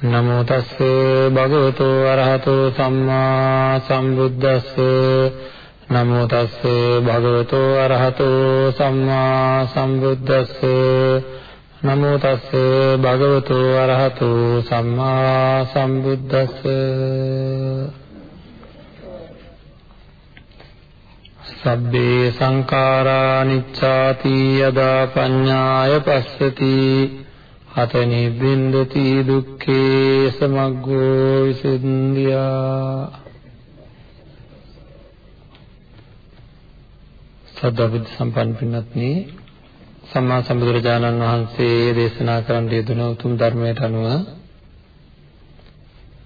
නමෝ තස්සේ භගවතු අරහතෝ සම්මා සම්බුද්දස්ස. නමෝ තස්සේ භගවතු අරහතෝ සම්මා සම්බුද්දස්ස. නමෝ තස්සේ භගවතු අරහතෝ සම්මා සම්බුද්දස්ස. සබ්බේ සංඛාරා නිච්ඡාති යදා පඤ්ඤාය පස්සති. අත නිබ්බින්දති දුක්ඛේ සමග්ගෝ විසුද්ධියා. සද්ධා බුද්ධ සම්පන්න පින්වත්නි සම්මා සම්බුදුරජාණන් වහන්සේ දේශනා කරන්න යෙදුන උතුම් ධර්මයට අනුව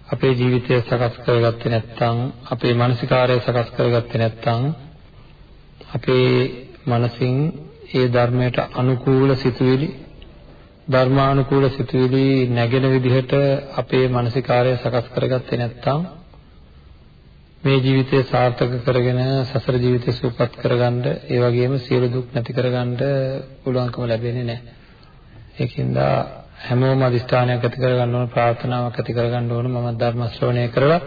අපේ ජීවිතය සකස් කරගත්තේ නැත්නම් අපේ මානසිකාරය සකස් කරගත්තේ නැත්නම් අපේ මනසින් ඒ ධර්මයට අනුකූල සිතුවිලි ධර්මානුකූල සිතුවිලි නැගෙන විදිහට අපේ මානසිකාරය සකස් කරගත්තේ නැත්නම් මේ ජීවිතය සාර්ථක කරගෙන සසර ජීවිතය සූපපත් කරගන්න ඒ වගේම සියලු දුක් නැති කරගන්න පුළුවන්කම ලැබෙන්නේ නැහැ. ඒකින්ද හැමෝම අදිස්ථානයක් ඇති කරගන්න ඕන ප්‍රාර්ථනාවක් ඇති කරගන්න ඕන මම ධර්ම ශ්‍රවණය කරලා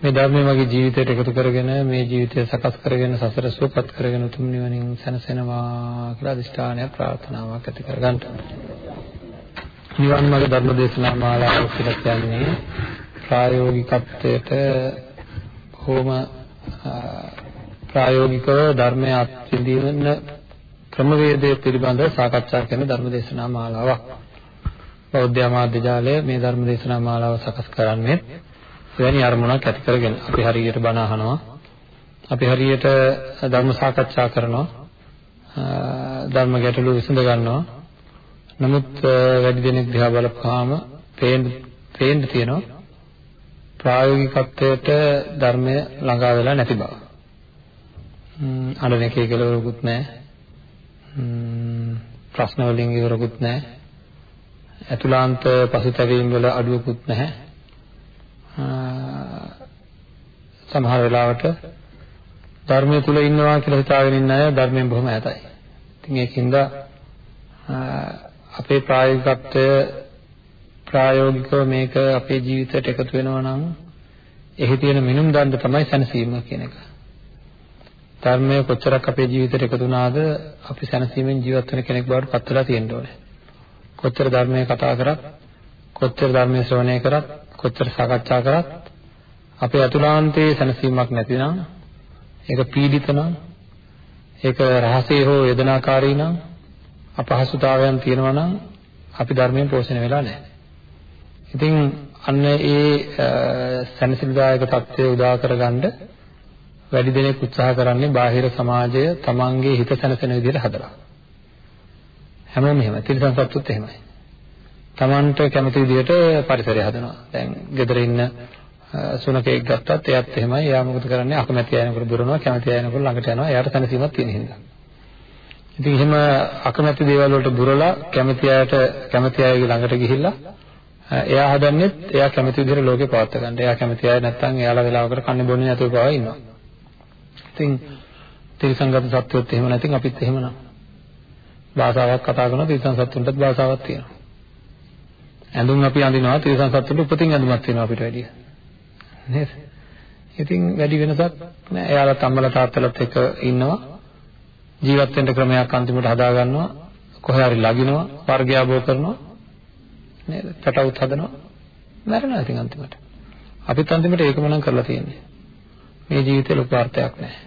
මේ ධර්මයේ මගේ ජීවිතයට එකතු කරගෙන මේ ජීවිතය සකස් කරගෙන සසර සූපපත් කරගෙන උතුම් නිවනින් සැනසෙනවා කියලා අදිස්ථානයක් ප්‍රාර්ථනාවක් ඇති කරගන්න. නිවන් මාර්ග ධර්ම දේශනා මාලාව කියලා කියන්නේ ප්‍රායෝගිකත්වයට කොහොම ප්‍රායෝගිකව ධර්මය අත්විඳින ක්‍රමවේදය පිළිබඳව සාකච්ඡා කරන ධර්ම දේශනා මාලාවක්. බෞද්ධ ආමාත්‍ය ජාලය මේ ධර්ම දේශනා මාලාව සකස් කරන්නේ එවැනි අරමුණක් ඇති කරගෙන අපි හරියට බණ අහනවා. අපි හරියට ධර්ම සාකච්ඡා කරනවා. ධර්ම ගැටලු විසඳ ගන්නවා. නමුත් වැඩි දෙනෙක් දිහා බලපුවාම පේන්න පේන්න තියෙනවා ප්‍රායෝගිකත්වයට ධර්මය ළඟා වෙලා නැති බව. අඬන එකේ කෙලවරකුත් නැහැ. ප්‍රශ්න වලින් ඉවරකුත් නැහැ. අතුලාන්ත පසුතැවීම් වල අඩුවකුත් නැහැ. සමහර වෙලාවට ධර්මයේ තුල ඉන්නවා කියලා හිතාගෙන ඉන්න අය ධර්මයෙන් බොහොම ඈතයි. ඉතින් ඒකින්ද අපේ ප්‍රායෝගිකත්වය ප්‍රායෝගිකව මේක අපේ ජීවිතයට එකතු වෙනවා නම් එහි තියෙන මිනුම් දණ්ඩ තමයි සැනසීම කියන එක. ධර්මය කොච්චරක් අපේ ජීවිතයට එකතු වුණාද අපි සැනසීමෙන් ජීවත් වෙන කෙනෙක් බවට පත් වෙලා තියෙන්න ඕනේ. කොච්චර ධර්මය කතා කරත් කොච්චර ධර්මය ශ්‍රවණය කරත් කොච්චර සාකච්ඡා කරත් අපේ අතුලාන්තයේ සැනසීමක් නැතිනම් ඒක පීඩිත නම් ඒක රහසේ හෝ යදනාකාරී නම් අපහසුතාවයන් තියෙනවා නම් අපි ධර්මයෙන් පෝෂණය වෙලා නැහැ. ඉතින් අන්න ඒ සැනසෙලිදායක தත්ත්වය උදා කරගන්න වැඩි දෙනෙක් උත්සාහ කරන්නේ බාහිර සමාජය තමන්ගේ හිත සැනසෙන විදිහට හදලා. හැමෝම එහෙමයි. තිරසන් සත්තුත් එහෙමයි. තමන්ට කැමති විදිහට පරිසරය හදනවා. දැන් ගෙදර ඉන්න සුනකෙක් ගත්තත් එයාත් එහෙමයි. එයා මොකද කරන්නේ? අකමැති අයනකොට දුරනවා, කැමති අයනකොට ළඟට යනවා. එයාට සැනසීමක් තියෙන හින්දා. ඉතින් එහෙම අකමැති දේවල් වලට දුරලා කැමති අයට කැමති අයගේ ළඟට ගිහිල්ලා එයා හදන්නේ එයා කැමති විදිහට ලෝකේ පවත් ගන්න. එයා කැමති අය නැත්තම් එයාලා වෙලාවකට කන්නේ බොන්නේ නැතුව පවා ඉන්නවා. ඉතින් තිරසංගත සත්‍යොත් එහෙම නැතිනම් අපිත් එහෙමනම්. භාෂාවක් කතා කරනවා තිරසං සත්තුන්ටත් භාෂාවක් තියෙනවා. ඇඳුම් අපි අඳිනවා තිරසං සත්තුන්ට උපතින් ඇඳුමක් තියෙනවා අපිට වැඩිය. නේද? ඉතින් වැඩි වෙනසක් නෑ. එයාලා අම්මලා තාත්තලාත් එක්ක ඉන්නවා. ජීවත් වෙන්න ක්‍රමයක් අන්තිමට හදා ගන්නවා. කොහේ හරි ලගිනවා, වර්ගයාභෝ කරනවා. නේද? පැටවුත් හදනවා. මැරෙනවා ඉතින් අන්තිමට. අපිත් අන්තිමට ඒකම නම් කරලා තියෙන්නේ. මේ ජීවිතේ ලොකු අර්ථයක් නැහැ.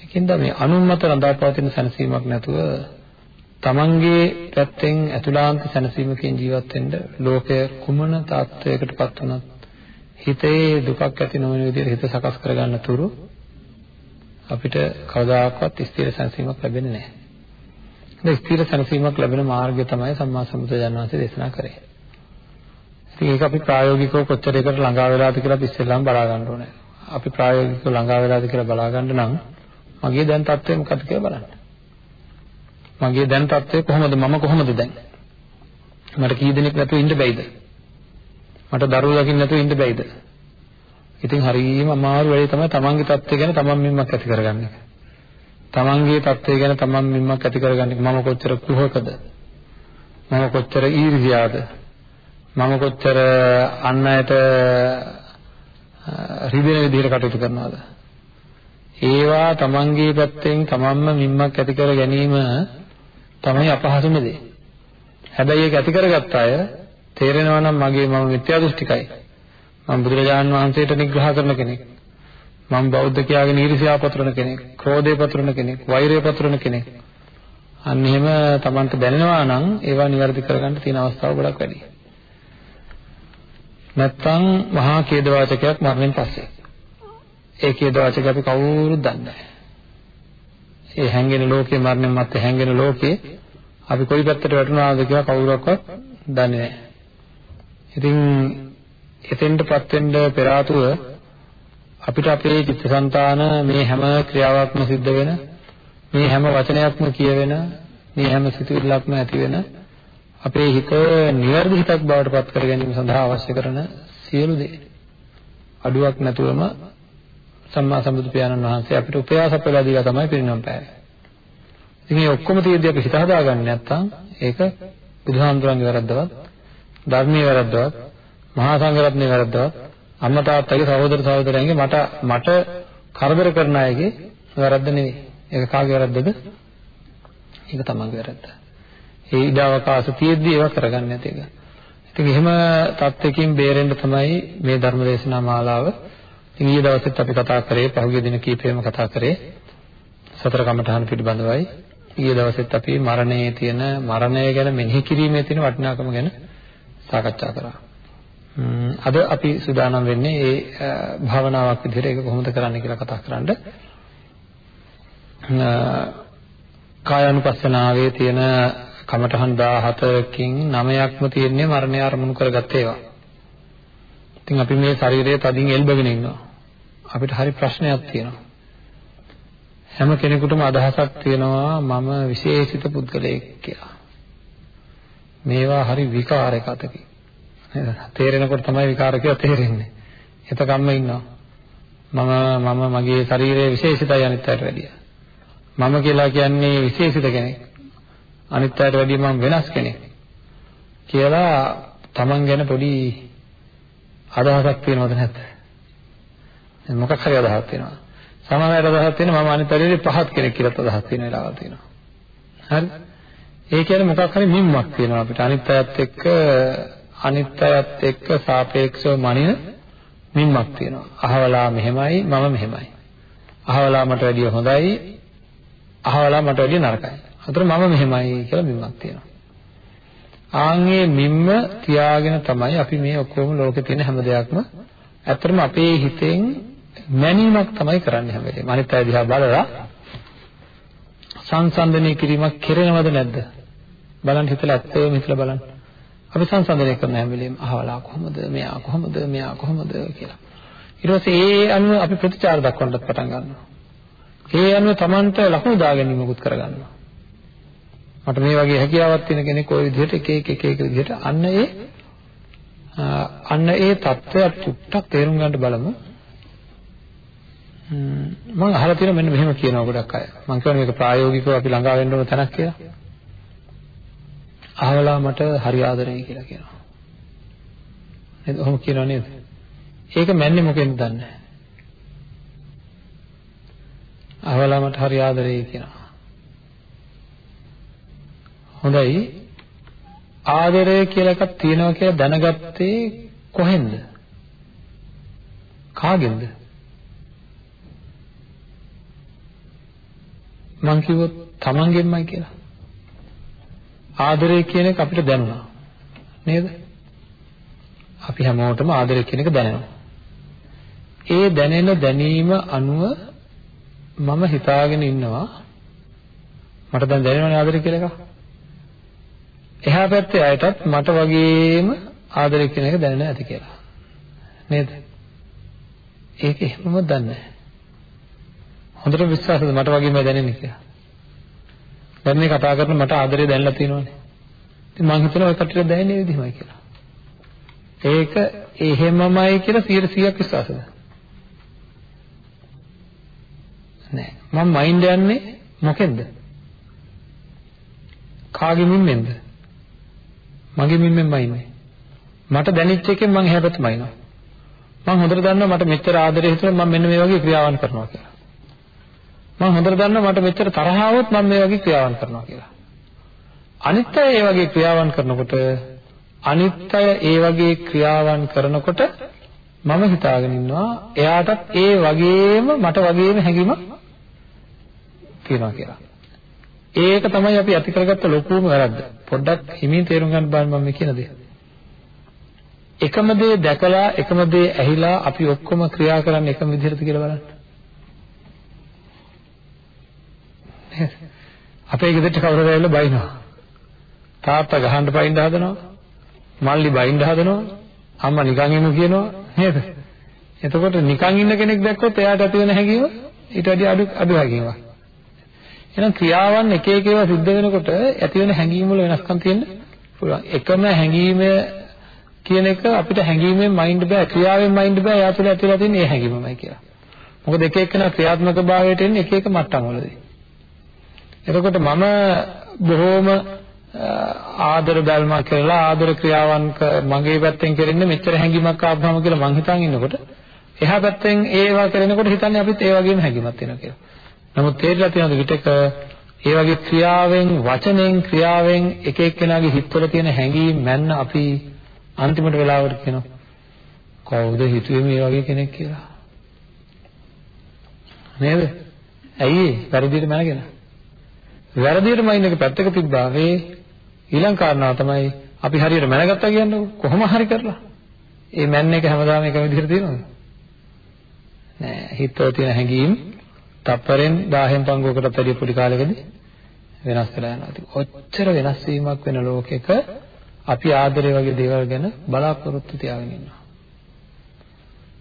ඒකින්ද මේ අනුන්මත රඳාපවතින සැනසීමක් නැතුව තමන්ගේ පැත්තෙන් අතුලාන්ත සැනසීමකින් ජීවත් වෙන්න ලෝකය කුමන තාත්වයකටපත් වුණත් හිතේ දුකක් ඇති නොවන විදිහට හිත සකස් කරගන්න තුරු අපිට කවදාකවත් ස්ථිර සැනසීමක් ලැබෙන්නේ නැහැ. ඒ ස්ථිර සැනසීමක් ලැබෙන මාර්ගය තමයි සම්මා සම්බුදුරජාණන් වහන්සේ දේශනා කරේ. ඉතින් ඒක අපි ප්‍රායෝගිකව කොච්චර එකට ළඟා වෙලාද කියලා අපි ඉස්සෙල්ලාම බලා ගන්න ඕනේ. අපි ප්‍රායෝගිකව ළඟා වෙලාද කියලා බලා ගන්න නම් මගේ දැන් තත්ත්වය මොකක්ද කියලා බලන්න. මගේ දැන් තත්ත්වය කොහොමද මම කොහොමද දැන්? මට කී දෙනෙක් නැතුව ඉන්න බැයිද? මට දරුවෝ දකින්න නැතුව ඉන්න බැයිද? ඉතින් හරියම අමාරු වෙලේ තමයි තමන්ගේ තත්ත්වය ගැන තමන් මින්මක් ඇති කරගන්නේ. තමන්ගේ තත්ත්වය ගැන තමන් මින්මක් ඇති කරගන්නේ මම කොච්චර කුහකද? මම කොච්චර ඊර්ෂ්‍යාද? මම කොච්චර අන් අයට රිදෙන විදිහට කටයුතු කරනවද? ඒවා තමන්ගේ පැත්තෙන් තමන්ම මින්මක් ඇති කර ගැනීම තමයි අපහසුම දේ. හැබැයි ඒක ඇති කරගත්ත අය තේරෙනවා නම් මගේ මම මිත්‍යා දෘෂ්ටිකයි. මම බුදුරජාණන් වහන්සේට නිග්‍රහ කරන කෙනෙක්. මම බෞද්ධ කියාගෙන ඊර්ෂ්‍යා පතරන කෙනෙක්, ක්‍රෝධය පතරන කෙනෙක්, වෛරය පතරන කෙනෙක්. අන්න එහෙම Tamanට දැනෙනවා නම් ඒවා નિවර්දි කරගන්න තියෙන අවස්ථාව ගොඩක් වැඩි. නැත්තම් මහා ඛේදවාචකයක් මරණයෙන් පස්සේ. ඒ ඛේදවාචක අපි කවුරුත් දන්නේ නැහැ. ඒ හැංගෙන ලෝකේ මරණයෙන් මත්තේ හැංගෙන ලෝකේ අපි කොයි පැත්තට වැටුණාද කියලා කවුරක්වත් දන්නේ නැහැ. ඉතින් එතෙන්ටපත් වෙන්න පෙර ආතුව අපිට අපේ චිත්තසංතාන මේ හැම ක්‍රියාවක්ම සිද්ධ වෙන මේ හැම වචනයක්ම කියවෙන මේ හැම සිතුවිල්ලක්ම ඇති වෙන අපේ හිත නිවැරදි හිතක් බවට පත් කර ගැනීම සඳහා අවශ්‍ය කරන සියලු දේ අඩුවක් නැතුවම සම්මා සම්බුදු පියාණන් වහන්සේ අපිට උපයාසක් වෙලා දීලා තමයි පිරිනමන පෑවේ. ඉතින් මේ ඔක්කොම තියෙද්දි අපි හිත හදාගන්නේ නැත්නම් ඒක බුදුහාමුදුරන්ගේ වැරද්දවත් ධර්මයේ වැරද්දවත් මහා සංඝරත්නයේ වැරද්දවත් අම්මා තාත්තගේ සහෝදර සහෝදරයන්ගේ මට මට කරදර කරන අයගේ වැරද්ද නෙවෙයි. ඒක කාගේ වැරද්දද? ඒක තමන්ගේ වැරද්ද. ඒ ඉඩ අවකාශ තියෙද්දි ඒවා කරගන්න නැති එක. ඉතින් එහෙම තත්ත්වකින් බේරෙන්න තමයි මේ ධර්ම දේශනා මාලාව. ඉතින් ඊයේ දවසෙත් අපි කතා කරේ පහුගිය දින කීපෙම කතා කරේ සතර කමඨහන පිළිබඳවයි. ඊයේ දවසෙත් අපි මරණයේ තියෙන මරණය ගැන මෙනෙහි කිරීමේ තියෙන වටිනාකම ගැන සාකච්ඡා කරා. අද අපි සූදානම් වෙන්නේ ඒ භාවනාවක් විදිහට ඒක කොහොමද කරන්න කියලා කතා කරන්න. කායानुපස්සනාවේ තියෙන කමඨහන් 17කින් 9ක්ම තියෙන්නේ මරණය අරමුණු කරගත්ත ඒවා. ඉතින් අපි මේ ශරීරයේ තදින් එල්බගෙන ඉන්නවා. අපිට හරි ප්‍රශ්නයක් තියෙනවා. හැම කෙනෙකුටම අදහසක් තියෙනවා මම විශේෂිත පුද්ගලයෙක් කියලා. මේවා හරි විකාර එකතකින්. නේද? තේරෙනකොට තමයි විකාර කියලා තේරෙන්නේ. එතකම්ම ඉන්නවා. මම මම මගේ ශරීරයේ විශේෂිතයි අනිත් අයට වැඩිය. මම කියලා කියන්නේ විශේෂිත කෙනෙක්. අනිත් අයට වැඩිය මම වෙනස් කෙනෙක්. කියලා Taman ගැන පොඩි අදහසක් තියෙනවද නැද්ද? මොකක් හරි අදහසක් තියෙනවා. සමහර අයට අදහසක් තියෙනවා මම අනිත් අයට පහත් කෙනෙක් කියලා අදහස් තියෙන වෙලාවල් තියෙනවා. හරි? ඒ කියන්නේ මොකක් හරි මිම්මක් තියෙනවා අපිට අනිත් අයත් එක්ක අනිත් අයත් එක්ක සාපේක්ෂව මනින මිම්මක් තියෙනවා. අහවලා මෙහෙමයි මම මෙහෙමයි. අහවලා මට වැඩිය හොඳයි අහවලා මට වැඩිය නරකයි. අතන මම මෙහෙමයි කියලා මිම්මක් තියෙනවා. ආන්ගේ මිම්ම තියාගෙන තමයි අපි මේ ඔක්කොම ලෝකේ තියෙන හැම දෙයක්ම ඇත්තටම අපේ හිතෙන් මැනීමක් තමයි කරන්නේ හැම වෙලේම. අනිත් අය දිහා බලලා සංසන්දනය කිරීමක් කෙරෙනවද නැද්ද? බලන්න හිතලා ඇත්තම හිතලා බලන්න. අපි සංසන්දනය කරන හැම වෙලෙම අහවලා කොහොමද මෙයා කොහොමද මෙයා කොහොමද කියලා. ඊට පස්සේ ඒ අනුව අපි ප්‍රතිචාර දක්වන්නත් පටන් ගන්නවා. ඒ අනුව Tamanට ලකුණු දාගැනීමකුත් කරගන්නවා. මට මේ වගේ හැකියාවක් තියෙන කෙනෙක් ওই විදිහට එක එක එක එක විදිහට අන්න ඒ අන්න ඒ தත්වයක් චුට්ටක් තේරුම් ගන්න බලමු. මම අහලා තියෙන මෙන්න මෙහෙම කියනවා ගොඩක් අය. මම කියන්නේ මේක ප්‍රායෝගිකව අපි ළඟා වෙන්න ඕන තැනක් කියලා. අහවලා මට හරි ආදරෙයි කියලා කියනවා. නේද? ඔහොම කියනවා නේද? ඒක මැන්නේ මොකෙන්ද දන්නේ අහවලා මට හරි ආදරෙයි කියනවා. හොඳයි. ආදරය කියලා එකක් තියෙනවා කියලා දැනගත්තේ කොහෙන්ද? කාගෙන්ද? මං කිව්වොත් තමන්ගෙන්මයි කියලා. ආදරය කියන එක අපිට දැනුණා. නේද? අපි හැමෝටම ආදරය කියන එක දැනෙනවා. ඒ දැනෙන දැනීම අනුව මම හිතාගෙන ඉන්නවා මට දැන් දැනෙනවනේ ආදරය කියලා එකක්. එහා පැත්තේ අයටත් මට වගේම ආදරය කියන එක දැනෙන්නේ නැති කියලා. නේද? ඒක එහෙමම දන්නේ නැහැ. හොඳට විශ්වාසද මට වගේම දැනෙන්නේ කියලා. දැන් මේ කතා කරන මට ආදරය දැනලා තියෙනවනේ. ඉතින් මං හිතනවා ඔය කටට දැනෙන්නේ විදිහමයි කියලා. ඒක එහෙමමයි කියලා 100%ක් විශ්වාසද? නෑ. මම මයින්ඩ් යන්නේ මොකෙන්ද? කාගේ මිම්මෙන්ද? මගේ මිම්මෙන්මයි ඉන්නේ. මට දැනෙච්ච එකෙන් මම එහා පැත්තම ඉනවා. මම හොඳට දන්නවා මට මෙච්චර ආදරේ හිතුවා මම මෙන්න මේ වගේ ක්‍රියාවන් කරනවා කියලා. මම හොඳට දන්නවා මට මෙච්චර තරහ આવොත් මම මේ වගේ ක්‍රියාවන් කරනවා කියලා. අනිත් අය ඒ වගේ ක්‍රියාවන් කරනකොට අනිත් අය ඒ වගේ ක්‍රියාවන් කරනකොට මම හිතාගෙන ඉන්නවා එයාටත් ඒ වගේම මට වගේම හැඟීමක් තියෙනවා කියලා. ඒක තමයි අපි ඇති කරගත්ත ලොකුම වැරද්ද. පොඩ්ඩක් හිමින් තේරුම් ගන්න බලන්න මම කියන දේ. එකම දේ දැකලා එකම දේ ඇහිලා අපි ඔක්කොම ක්‍රියා කරන්නේ එකම විදිහටද කියලා බලන්න. අපේ ගෙදරට කවුරු ඇවිල්ලා බයිනවා. තාත්තා ගහන්න පයින්න හදනවා. මල්ලි බයින්න හදනවා. අම්මා නිකන් ඉමු කියනවා. නේද? එතකොට නිකන් ඉන්න කෙනෙක් දැක්කොත් එයාට ඇති වෙන හැඟීම ඊට වැඩි අඩු අඩු හැඟීමක්. එහෙනම් ක්‍රියාවන් එක එක ඒවා සිද්ධ වෙනකොට ඇති වෙන හැඟීම් වල වෙනස්කම් තියෙන්න පුළුවන්. එකම හැඟීම කියන එක අපිට හැඟීමෙන් මයින්ඩ් බෑ ක්‍රියාවෙන් මයින්ඩ් බෑ යා තුළ ඇතිලා තියෙන ඒ හැඟීමමයි කියලා. මොකද එක එකනා ක්‍රියාත්මක භාවයට එන්නේ එක එක මට්ටම් වලදී. එතකොට මම බොහොම ආදර බැල්මක් කරලා ආදර ක්‍රියාවන් මගේ පැත්තෙන් කරන්නේ මෙච්චර හැඟීමක් ආවම කියලා මං හිතන් ඉන්නකොට එහා පැත්තෙන් ඒවා කරනකොට හිතන්නේ අපිත් ඒ වගේම හැඟීමක් තියෙනවා කියලා. නමුත් තේරිලා තියෙනවද විතක ඒ වගේ ක්‍රියාවෙන් වචනෙන් ක්‍රියාවෙන් එක එක්කෙනාගේ හිතවල තියෙන හැඟීම් මැන්න අපි අන්තිමට වෙලාවට කියනවා කවුද හිතුවේ මේ වගේ කෙනෙක් කියලා නේද? ඇයි වැරදියට මැනගෙන? වැරදියට මයින් එක පැත්තක තිබ්බා වේ ඊළඟ කාරණාව තමයි අපි හරියට මැනගත්තා කියන්නේ කොහොම හරි කරලා. ඒ මැන්න එක හැමදාම එකම විදිහට තියෙනවද? නෑ හිතවල තියෙන හැඟීම් තප්පරෙන් 1000න් පංගුවකටත් වැඩිය පොඩි කාලෙකදී වෙනස් වෙලා යනවා. ඉතින් ඔච්චර වෙනස් වීමක් වෙන ලෝකෙක අපි ආදරය වගේ දේවල් ගැන බලාපොරොත්තු තියාගෙන ඉන්නවා.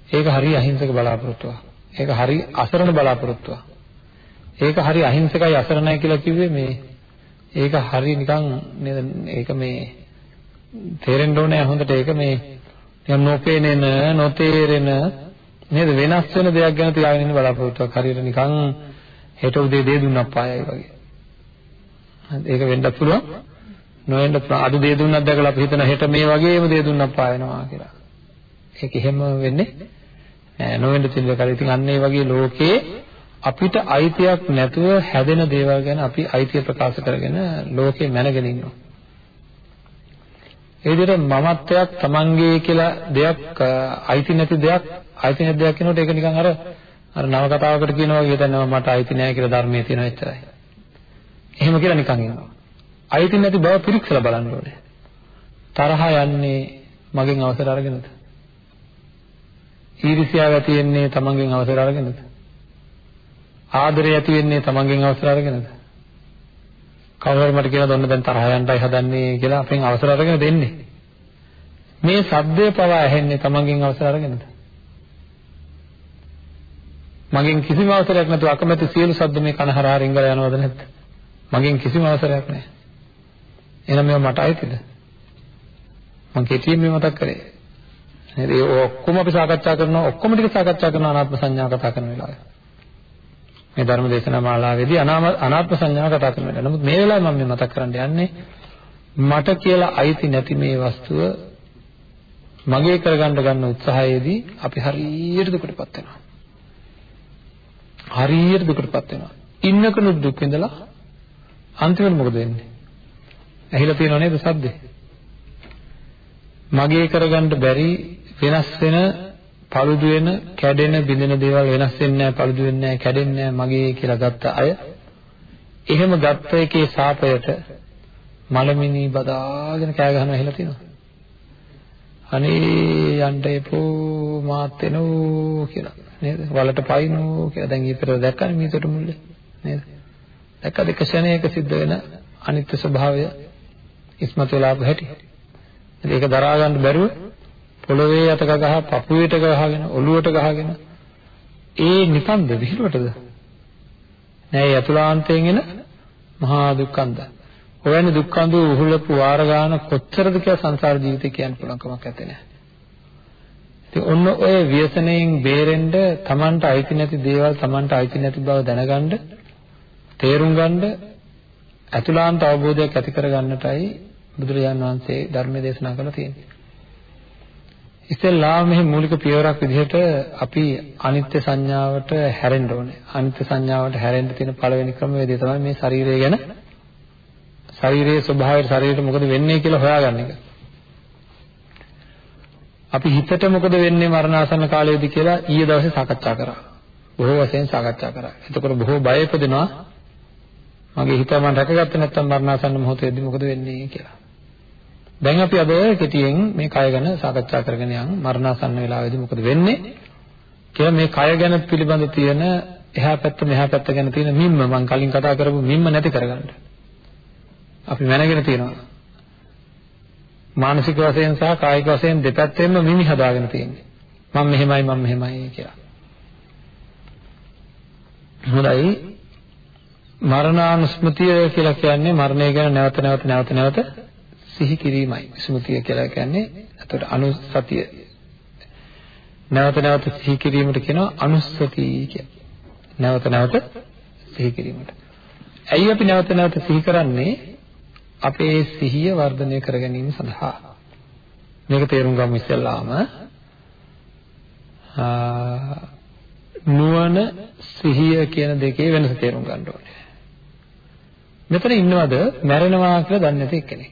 ඒක හරි අහිංසක බලාපොරොත්තුවක්. ඒක හරි අසරණ බලාපොරොත්තුවක්. ඒක හරි අහිංසකයි අසරණයි කියලා කිව්වේ මේ ඒක හරි නිකන් නේද ඒක මේ තේරෙන්න ඕනේ හොඳට ඒක මේ නිකන් නොපේනෙන නොතේරෙන නේද වෙනස් වෙන දෙයක් ගැන තියාගෙන ඉන්න බලාපොරොත්තුවක් හරියට නිකන් හෙට උදේ දේ දුන්නක් පායයි වගේ. ඒක වෙන්නත් පුළුවන්. නොවෙන්න පුළුවන්. අද දේ දුන්නක් දැකලා අපි හිතන හෙට මේ වගේම දේ දුන්නක් පායනවා කියලා. ඒක එහෙම වෙන්නේ නෑ. නොවෙන්න තියෙන දෙයක්. ඉතින් අන්න ඒ වගේ ලෝකේ අපිට අයිතියක් නැතුව හැදෙන දේවල් ගැන අපි අයිතිය ප්‍රකාශ කරගෙන ලෝකේ මැනගෙන ඉන්නවා. ඒ විදිහට මමත්වයක් තමන්ගේ කියලා දෙයක් අයිති නැති දෙයක් අයිති නැති දෙයක් කියනකොට ඒක නිකන් අර අර නව කතාවකට කියනවා වගේ හිතනවා මට අයිති නැහැ කියලා ධර්මයේ තියෙන එච්චරයි. එහෙම කියලා නිකන් ඉන්නවා. අයිති නැති බව පිරික්සලා බලන්න ඕනේ. තරහ යන්නේ මගෙන් අවසර අරගෙනද? ඊර්ෂ්‍යාව ඇති වෙන්නේ තමන්ගෙන් අවසර අරගෙනද? ආදරය ඇති වෙන්නේ තමන්ගෙන් අවසර අරගෙනද? කවුරු හරි මට කියලා දුන්න දැන් තරහ යන්නයි හදන්නේ කියලා අපෙන් අවසර අරගෙන දෙන්නේ. මේ සද්දේ පවා ඇහෙන්නේ තමන්ගෙන් අවසර අරගෙනද? මගෙන් කිසිම අවසරයක් නැතුව අකමැති සියලු සද්ද මේ කන හරහා රිංගලා යනවද නැද්ද? මගෙන් කිසිම අවසරයක් නැහැ. එහෙනම් මේවා මට අයිතිද? මම කෙටියෙන් මේ මතක් කරේ. නේද? ඒ ඔක්කොම අපි සාකච්ඡා කරනවා ඔක්කොම ටික සාකච්ඡා කරන අනාත්ම සංඥාව කතා කරන වෙලාවේ. මේ ධර්ම දේශනා මාලාවේදී අනාත්ම සංඥාව කතා කරන වෙලාව. නමුත් මේ වෙලාවේ මම මේ මතක් කරන්න යන්නේ මට කියලා අයිති නැති මේ වස්තුව මගේ කරගන්න ගන්න උත්සාහයේදී අපි හරියට දුකටපත් වෙනවා. හරියට දුකටපත් වෙනවා. ඉන්නකනුත් දුක් විඳලා අන්තිමට මොකද වෙන්නේ? ඇහිලා තියෙනව නේද සද්දේ? මගේ කරගන්න බැරි වෙනස් වෙන paludu වෙන කැඩෙන බිඳෙන දේවල් වෙනස් වෙන්නේ නැහැ paludu වෙන්නේ නැහැ කැඩෙන්නේ නැහැ මගේ කියලා ගත්ත අය එහෙම ගත්ත එකේ සාපයට මලමිනි බදාගෙන කෑ ගහනවා ඇහිලා තියෙනවා අනේ යන්න එපෝ මාත් එනෝ කියලා නේද? වලට පයින්නෝ කියලා දැන් ඊපෙර දැක්කනේ මීතට මුල්ලේ නේද? දැක්කද එක ක්ෂණයක සිද්ධ වෙන අනිත්‍ය ස්වභාවය ඉස්මතු වෙලා ආපු හැටි. ඒක දරා ගන්න බැරුව පොළවේ අතක ගහ, පපුවේට ගහගෙන, ඔළුවට ගහගෙන ඒ නිකන්ද විහිළුවටද? නෑ ඒ අතුලාන්තයෙන් එන මහා දුක්ඛන්ද. ඔයන්නේ දුක්ඛන්ද උහුලපු වාර ගන්න කොච්චරද කියලා සංසාර ජීවිතේ කියන්න පුළුවන් කමක් නැත්තේ නෑ. ඉතින් ඔන්න ඔය ව්‍යසනයෙන් බේරෙන්න Tamanට අයිති නැති දේවල් Tamanට අයිති නැති බව දැනගන්න තේරුම් ගන්න අතුලාන්ත අවබෝධයක් ඇති කර ගන්නටයි බුදුරජාන් වහන්සේ ධර්ම දේශනා කරලා තියෙන්නේ. ඉතින්ලා මෙහි මූලික පියවරක් විදිහට අපි අනිත්‍ය සංඥාවට හැරෙන්න ඕනේ. අනිත්‍ය සංඥාවට හැරෙන්න තියෙන පළවෙනි ක්‍රමවේදය තමයි මේ ශරීරය ගැන ශරීරයේ ස්වභාවය ශරීරයට මොකද වෙන්නේ කියලා හොයාගන්න එක. අපි හිතට මොකද වෙන්නේ මරණාසන්න කාලයේදී කියලා ඊයේ දවසේ සාකච්ඡා කරා. බොහෝ වශයෙන් සාකච්ඡා කරා. එතකොට බොහෝ බය ඉපදෙනවා. මගේ හිත මම රැකගත්තේ නැත්නම් මරණාසන්න මොහොතේදී මොකද වෙන්නේ කියලා. දැන් අපි අද කෙටියෙන් මේ කය ගැන සාකච්ඡා කරගෙන යන් මරණාසන්න වෙලාවේදී මොකද වෙන්නේ කියලා මේ කය ගැන පිළිබඳ තියෙන එහා පැත්ත මෙහා පැත්ත ගැන තියෙන මිම්ම මම කලින් කතා කරපු මිම්ම නැති කරගන්න. අපි මැනගෙන තියෙනවා. මානසික වශයෙන් සහ කායික වශයෙන් දෙපැත්තෙන්ම මිමි හදාගෙන තියෙන්නේ. මම මෙහෙමයි මම මෙහෙමයි කියලා. හොඳයි මරණානුස්මතිය කියලා කියන්නේ මරණය ගැන නැවත නැවත නැවත නැවත සිහි කිරීමයි. ස්මෘතිය කියලා කියන්නේ එතකොට අනුසතිය. නැවත නැවත සිහි කිරීමට කියනවා අනුස්සති කියලා. නැවත නැවත සිහි කිරීමට. ඇයි අපි නැවත නැවත සිහි කරන්නේ? අපේ සිහිය වර්ධනය කර ගැනීම සඳහා. මේක තේරුම් ගමු ඉස්සෙල්ලාම නුවණ සිහිය කියන දෙකේ වෙනස තේරුම් ගන්න ඕනේ. මෙතන ඉන්නවද මැරෙනවා කියලා දන්නේ නැති එක්කෙනෙක්?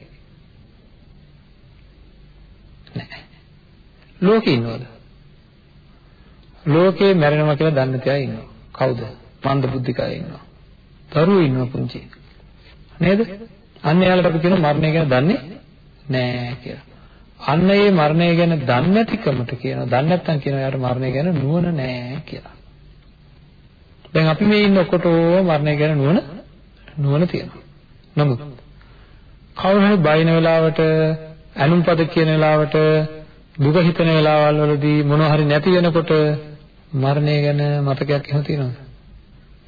නැහැ. ලෝකේ ඉන්නවද? ලෝකේ මැරෙනවා කියලා දන්නේ නැති අය ඉන්නවා. කවුද? මන්ද බුද්ධික අය ඉන්නවා. දරුවෝ ඉන්නවා පුංචි. නේද? අන්න එයාලට අපි කියන මරණය ගැන දන්නේ නැහැ කියලා. අන්න ඒ මරණය ගැන දන්නේ නැතිකමට කියනවා. දන්නේ නැත්නම් කියනවා එයාට මරණය ගැන නුවණ නැහැ කියලා. දැන් අපි මේ ඉන්න ඔක්කොටම මරණය ගැන නුවණ නුවණ තියෙනවා. නමුත් කවුරු හරි බයින වෙලාවට ඇනුම්පද කියන වෙලාවට දුක හිතන වෙලාවල් වලදී මොනවා හරි නැති වෙනකොට මරණය ගැන මතකයක් එහෙම තියෙනවද?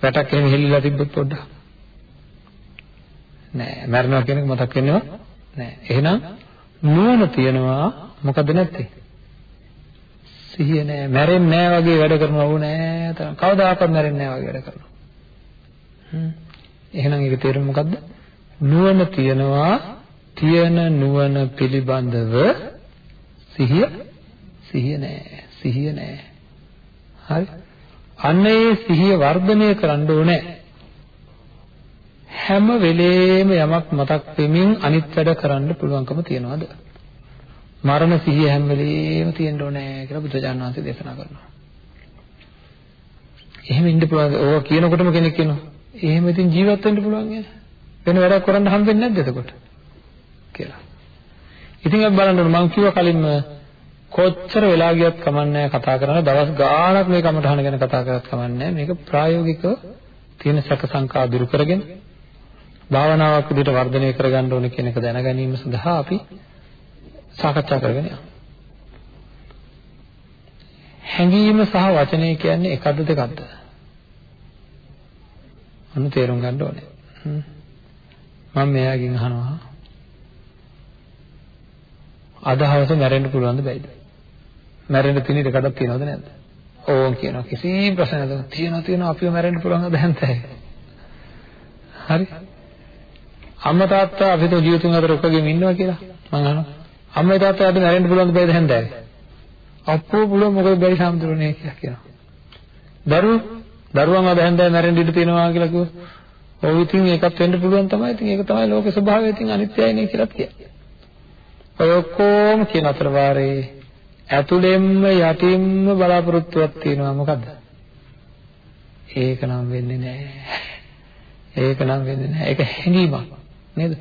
වැටක් එහෙම හෙල්ලිලා තිබ්බොත් පොඩ්ඩක්. නෑ මරණය කියන එක මතක් වෙන්නේව නෑ. එහෙනම් නුවණ තියනවා මොකද නැත්තේ? සිහිය නෑ. මැරෙන්නේ නෑ වගේ වැඩ කරනවා ඕ නෑ. කවදාකවත් මැරෙන්නේ නෑ වගේ වැඩ කරනවා. හ්ම්. එහෙනම් ඒක තේරුම මොකද්ද? නුවණ තියනවා තියෙන නුවණ පිළිබඳව සිහිය? සිහිය නෑ. සිහිය නෑ. හරි. අන්න ඒ සිහිය වර්ධනය කරන්න ඕනේ. හැම වෙලේම යමක් මතක් වෙමින් අනිත් වැඩ කරන්න පුළුවන්කම තියනවාද? මරණ සිහිය හැම වෙලේම තියෙන්න ඕනේ කියලා බුදුජානක වහන්සේ දේශනා කරනවා. එහෙම ඉන්න පුළුවන් ඕවා කියනකොටම කෙනෙක් කියනවා එහෙම ඉතින් ජීවත් වෙන්න පුළුවන් වෙන වැඩක් කරන්න හම්බෙන්නේ නැද්ද එතකොට? කියලා. ඉතින් අපි බලන්න ඕන මම කිව්වා කලින්ම කොච්චර වෙලා ගියත් කමන්නේ කතා කරන දවස් ගාණක් මේ කමටහන ගැන කතා කරත් කමන්නේ මේක ප්‍රායෝගිකව තියෙන සැක සංකා දුරු කරගෙන භාවනාවක් විදිහට වර්ධනය කරගන්න ඕන කියන එක දැන ගැනීම සඳහා අපි සාකච්ඡා කරගෙන යනවා. හැඟීම සහ වචනය කියන්නේ එකද දෙකක්ද? අනු තේරුම් ගන්න ඕනේ. මම මෙයාගෙන් අහනවා අද හවස මැරෙන්න පුළුවන්ද බැයිද? මැරෙන්න තියෙන ඉඩකඩක් තියනවද නැද්ද? ඕන් කියනවා කිසි ප්‍රශ්නයක් නැත. තියෙනවා තියෙනවා අපිව මැරෙන්න පුළුවන් අද හැන්තයි. හරි. අම්මා තාත්තා අපිට ජීවිතුන් අතර ඔක්කොගෙම ඉන්නවා කියලා මං අහනවා. අම්මා තාත්තා අපිට මැරෙන්න පුළුවන්ද බැයිද හැන්දෑවේ? අප්පෝ පුළුවන් මොකද බැරි සම්දුරනේ කියලා කියනවා. දරුවෝ දරුවන් අද හැන්දෑවේ මැරෙන්න ඉඩ තියෙනවා කියලා කිව්වොත් ඔව් ඉතින් ඒකත් වෙන්න පුළුවන් තමයි. ඉතින් ඒක තමයි ලෝක ස්වභාවය. ඉතින් අනිත්‍යයි නේ කියලා කියන්නේ. ඔය ඔක්කොම කියන අතර වාරේ ඇතුළෙන්ම යටින්ම බලාපොරොත්තුවක් තියෙනවා මොකද්ද? ඒක නම් වෙන්නේ නැහැ. ඒක නම් වෙන්නේ නැහැ. ඒක හැඟීමක් නේද?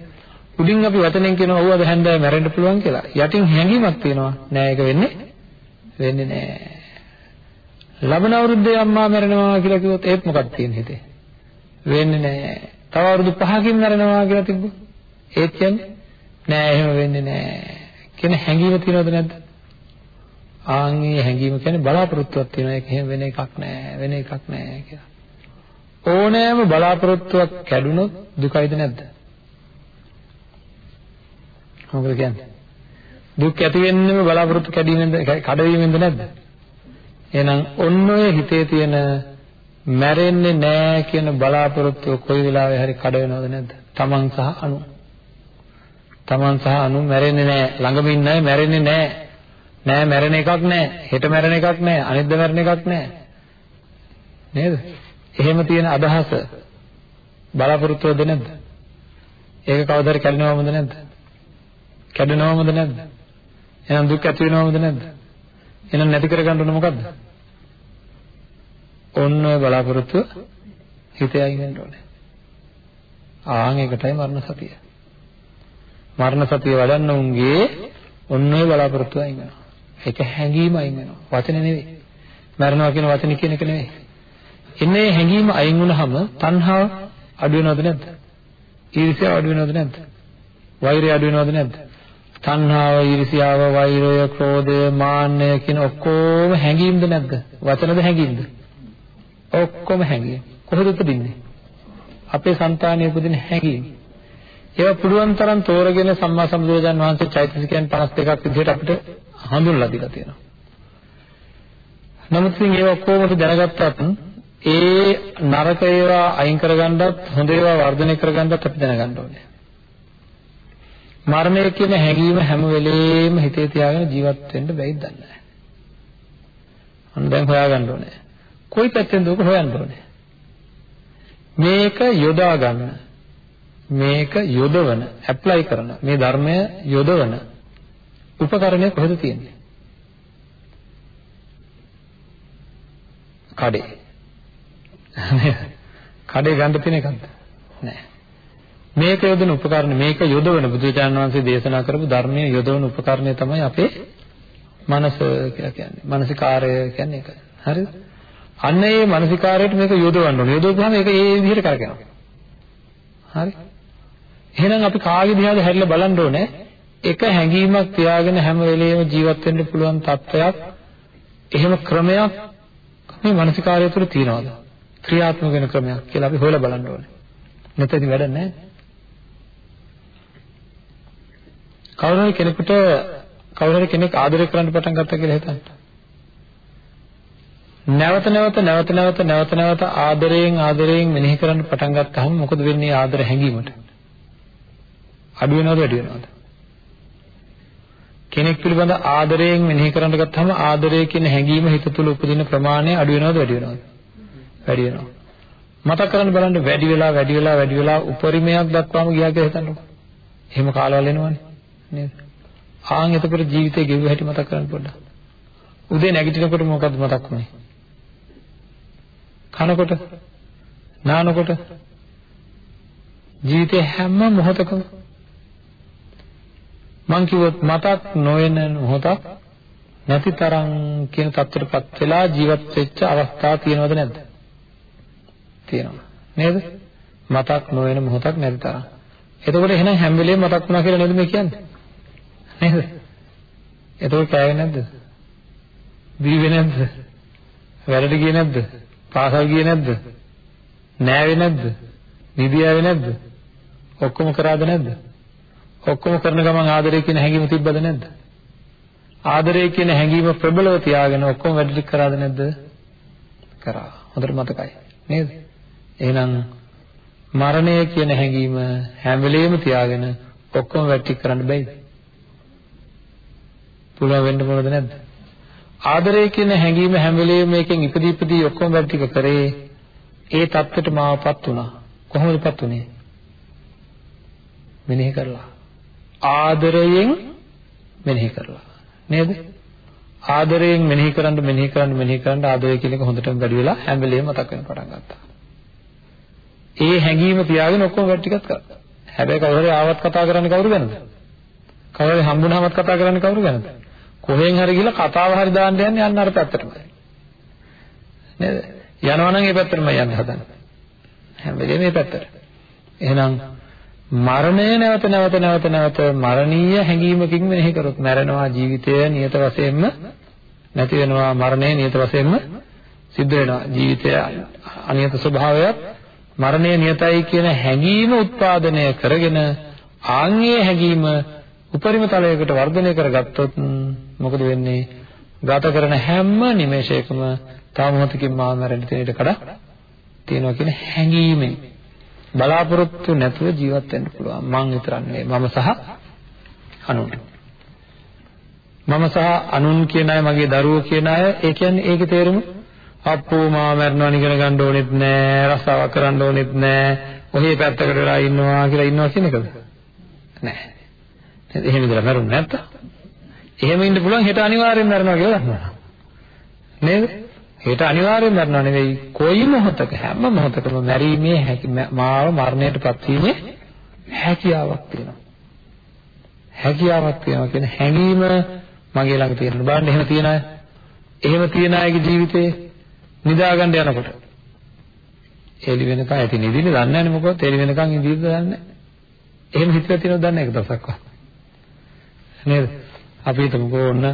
උඩින් අපි වචනෙන් කියනවා ඔව් අද හැන්දෑව මැරෙන්න පුළුවන් කියලා. යටින් හැඟීමක් තියෙනවා. නෑ ඒක වෙන්නේ වෙන්නේ නෑ. ලබන අවුරුද්දේ අම්මා මැරෙනවා කියලා කිව්වොත් ඒත් මොකක්ද තියෙන්නේ හිතේ? වෙන්නේ නෑ. තව අවුරුදු 5කින් මැරෙනවා කියලා තිබ්බොත් ඒත් කියන්නේ නෑ එහෙම වෙන්නේ නෑ කියන හැඟීම තියෙනවද නැද්ද? ආන්ගේ හැඟීම කියන්නේ බලාපොරොත්තුවක් තියෙනවා ඒක එහෙම වෙන එකක් නෑ වෙන එකක් නෑ කියලා. ඕනෑම බලාපොරොත්තුවක් කැඩුනොත් දුකයිද නැද්ද? මොකද කියන්නේ? දුක් ඇති වෙන්නේම බලාපොරොත්තු කැඩීමෙන්ද කඩවීමෙන්ද නැද්ද? එහෙනම් ඔන්න ඔය හිතේ තියෙන මැරෙන්නේ නෑ කියන බලාපොරොත්තුව කොයි වෙලාවෙ හරි කඩ වෙනවද නැද්ද? තමන් සහ අනු. තමන් සහ අනු මැරෙන්නේ නෑ. ළඟම ඉන්න අය මැරෙන්නේ නෑ. නෑ මැරෙන එකක් නෑ. හෙට මැරෙන එකක් නෑ. අනිද්ද මැරෙන එකක් නෑ. නේද? එහෙම තියෙන අදහස බලාපොරොත්තුවද නැද්ද? ඒක කවදාද කැඩෙනවමද නැද්ද? කැඩෙනවමද නැද්ද? එහෙනම් දුක් ඇති වෙනවමද නැද්ද? එහෙනම් නැති කරගන්න ඕන මොකද්ද? ඔන්න ඔය බලාපොරොත්තුව හිතේ අයින් වෙන්න ඕනේ. ආන් ඒකටයි මරණ සතිය. මරණ සතිය වඩන්න උන්ගේ ඔන්න ඔය බලාපොරොත්තුව අයින් වෙනවා. ඒක හැඟීම අයින් වෙනවා. වචන නෙවෙයි. මරණවා කියන වචනේ කියන එක නෙවෙයි. එන්නේ හැඟීම අයින් වුණාම තණ්හාව අඩු වෙනවද නැද්ද? ඊර්ෂ්‍යාව අඩු වෙනවද නැද්ද? වෛරය අඩු වෙනවද නැද්ද? තණ්හාව, ඊර්ෂ්‍යාව, වෛරය, ක්‍රෝධය, මාන්නය කියන ඔක්කොම හැඟීම්ද නැද්ද? වචනද හැඟීම්ද? ඔක්කොම හැඟීම්. කොහෙද උපදින්නේ? අපේ సంతානිය උපදින හැඟීම්. ඒවා පුළුවන් තරම් තෝරගෙන සම්මා සම්බුදුරජාන් වහන්සේ චෛතසිකයන් 52ක් විදිහට අපිට හඳුන්වලා දීලා තියෙනවා. නමුත් ඉතින් ඒවා කොහොමද දැනගත්තත් ඒ නරක ඒවා අයින් කරගන්නත් හොඳ ඒවා වර්ධනය කරගන්නත් අපි දැනගන්න ඕනේ. මරණය කියන හැඟීම හැම වෙලේම හිතේ තියාගෙන ජීවත් වෙන්න බැයිද දන්නේ නැහැ. අන්න දැන් හොයාගන්න ඕනේ. කොයි පැත්තෙන්ද ඔක හොයන්න ඕනේ? මේක යොදා ගන්න. මේක යොදවන, ඇප්ලයි කරන, මේ ධර්මය යොදවන උපකරණය කොහෙද තියෙන්නේ? කඩේ. කඩේ ගන්න තියෙන එකක්ද? නෑ. මේක යොදන උපකරණ මේක යොදවන බුදුචාන් වහන්සේ දේශනා කරපු ධර්මයේ යොදවන උපකරණය තමයි අපේ මනස කියලා කියන්නේ. මානසිකාරය කියන්නේ ඒක. හරිද? අන්න ඒ මානසිකාරයට මේක යොදවන්න ඕනේ. යොදවුවාම ඒක ඒ විදිහට කරගෙනවා. හරි? එහෙනම් අපි කාගේ දිහාද හැරිලා බලන්න ඕනේ? එක හැඟීමක් තියාගෙන හැම වෙලෙම ජීවත් වෙන්න පුළුවන් තත්ත්වයක් එහෙම ක්‍රමයක් මේ මානසිකාරය තුළ තියනවාද? ක්‍රියාත්මක වෙන ක්‍රමයක් කියලා අපි හොයලා බලන්න ඕනේ. නැත්නම් වැඩක් නැහැ. කවුරු හරි කෙනෙකුට කවුරු හරි කෙනෙක් ආදරය කරන්න පටන් ගත්තා කියලා හිතන්න. නැවත නැවත නැවත නැවත නැවත නැවත ආදරයෙන් ආදරයෙන් මෙනෙහි කරන්න පටන් ගත්තාම මොකද වෙන්නේ ආදර හැඟීමට? අඩු වෙනවද වැඩි වෙනවද? කෙනෙක් පිළිබඳ ආදරයෙන් මෙනෙහි කරන්න ගත්තාම ආදරය කියන හැඟීම හිත තුළ උපදින ප්‍රමාණය අඩු වෙනවද වැඩි වෙනවද? වැඩි වෙනවා. මතක් කරන්න බලන්න වැඩි වෙලා වැඩි වෙලා වැඩි වෙලා උපරිමයක් දක්වාම ගියා කියලා හිතන්නකෝ. එහෙම කාලවල එනවනේ. නේද? ආන් එතකොට ජීවිතේ ගෙවුව හැටි මතක් කරන්න පොඩ්ඩක්. උදේ නැගිටිනකොට මොකද්ද මතක් වුනේ? කනකොට නානකොට ජීවිතේ හැම මොහොතකම මං කිව්වොත් මතක් නොවන මොහොතක් නැති තරම් කියන තත්ත්වයටපත් වෙලා ජීවත් වෙච්ච අවස්ථා තියෙනවද නැද්ද? තියෙනවා. නේද? මතක් නොවන මොහොතක් නැති තරම්. එතකොට එහෙනම් හැම වෙලේම මතක් වුණා කියලා නේද මේ කියන්නේ? නේද? එතකොට කෑවේ නැද්ද? දීවේ නැද්ද? වැඩට ගියේ නැද්ද? පාසල් ගියේ නැද්ද? නෑවේ නැද්ද? නිදියාවේ නැද්ද? ඔක්කොම කරාද නැද්ද? ඔක්කොම කරන ගමන් ආදරය කියන හැඟීම තිබ්බද නැද්ද? ආදරය කියන හැඟීම ප්‍රබලව තියාගෙන ඔක්කොම වැඩ ටික කරාද නැද්ද? කරා. හොඳට මතකයි. නේද? එහෙනම් මරණය කියන හැඟීම හැම වෙලෙම තියාගෙන ඔක්කොම වැඩ ටික කරන්න බැයිද? පුළුවන් වෙන්න මොනවද නැද්ද? ආදරය කියන හැඟීම හැම වෙලෙම මේකෙන් ඉපදී ඉපදී ඔක්කොම වැඩ ටික කරේ ඒ தත්ත්වයට මාවපත් වුණා. කොහොමදපත් උනේ? මෙනෙහි කරලා. ආදරයෙන් මෙනෙහි කරලා. නේද? ආදරයෙන් මෙනෙහි කරන්න මෙනෙහි කරන්න මෙනෙහි කරන්න ආදරය කියන එක හොඳටම වැඩි වෙලා හැම වෙලෙම මතක් වෙන පටන් ගත්තා. ඒ හැඟීම තියාගෙන ඔක්කොම වැඩ ටිකත් කරා. හැබැයි කවුරු හරි ආවත් කතා කරන්නේ කවුරු ගැනද? කවුරු හරි හම්බුනහමත් කතා කරන්නේ කවුරු ගැනද? කොහෙන් හරි ගිහලා කතාව හරි දාන්න යන්නේ අන්න අර පැත්තටමයි. නේද? යනවා නම් ඒ පැත්තටමයි යන්න හදන්නේ. හැම වෙලේම මේ පැත්තට. එහෙනම් මරණය නැවත නැවත නැවත නැවත මරණීය හැඟීමකින් මෙනෙහි කරොත් මැරෙනවා ජීවිතය නියත වශයෙන්ම නැති වෙනවා මරණය නියත වශයෙන්ම සිද්ධ වෙනවා. ජීවිතය අනියත ස්වභාවයත් මරණය නියතයි කියන හැඟීම උත්පාදනය කරගෙන ආන්ගේ හැඟීම උපරිම තලයකට වර්ධනය කරගත්තොත් මොකද වෙන්නේ? ගත කරන හැම නිමේෂයකම තව මොහොතකින් මාව මැරෙන්න තියෙන ඉඩ කඩ තියෙනවා කියන හැඟීමෙන්. බලාපොරොත්තු නැතුව ජීවත් වෙන්න පුළුවන්. මං විතරක් නෙවෙයි මම සහ අනුන්. මම සහ අනුන් කියන අය මගේ දරුවෝ කියන අය ඒ කියන්නේ ඒකේ තේරුම අප්පෝ මාව මැරෙනවා නිකන ගන්න ඕනෙත් නෑ රස්සාවක් කරන්න ඕනෙත් නෑ ඔහේ පැත්තකට වෙලා ඉන්නවා කියලා ඉන්නවා කියන එකද? නෑ. එහෙම ඉඳලා මැරුන්නේ නැත්තම් එහෙම ඉන්න පුළුවන් හෙට අනිවාර්යෙන් මැරෙනවා කියලා දන්නවා. නේද? හෙට අනිවාර්යෙන් මැරෙනව නෙවෙයි කොයි මොහොතක හැම මොහොතකම මැරීමේ හැකි මාව මරණයටපත් වීමේ හැකියාවක් තියෙනවා. හැකියාවක් තියෙනවා කියන හැඟීම මගේ ළඟ තියෙනවා. බලන්න එහෙම තියන අය. එහෙම තියන අයගේ ජීවිතේ නිදාගන්න යනකොට එළි වෙනකන් ඇති නිදින්නේ දන්නේ නැහැ මොකද එළි වෙනකන් ඉඳීද දන්නේ නැහැ. එහෙම හිතලා තියෙනවද දන්නේ නැහැ එක දවසක්වත්? නේද? අපි හිතමුකෝ ඔන්න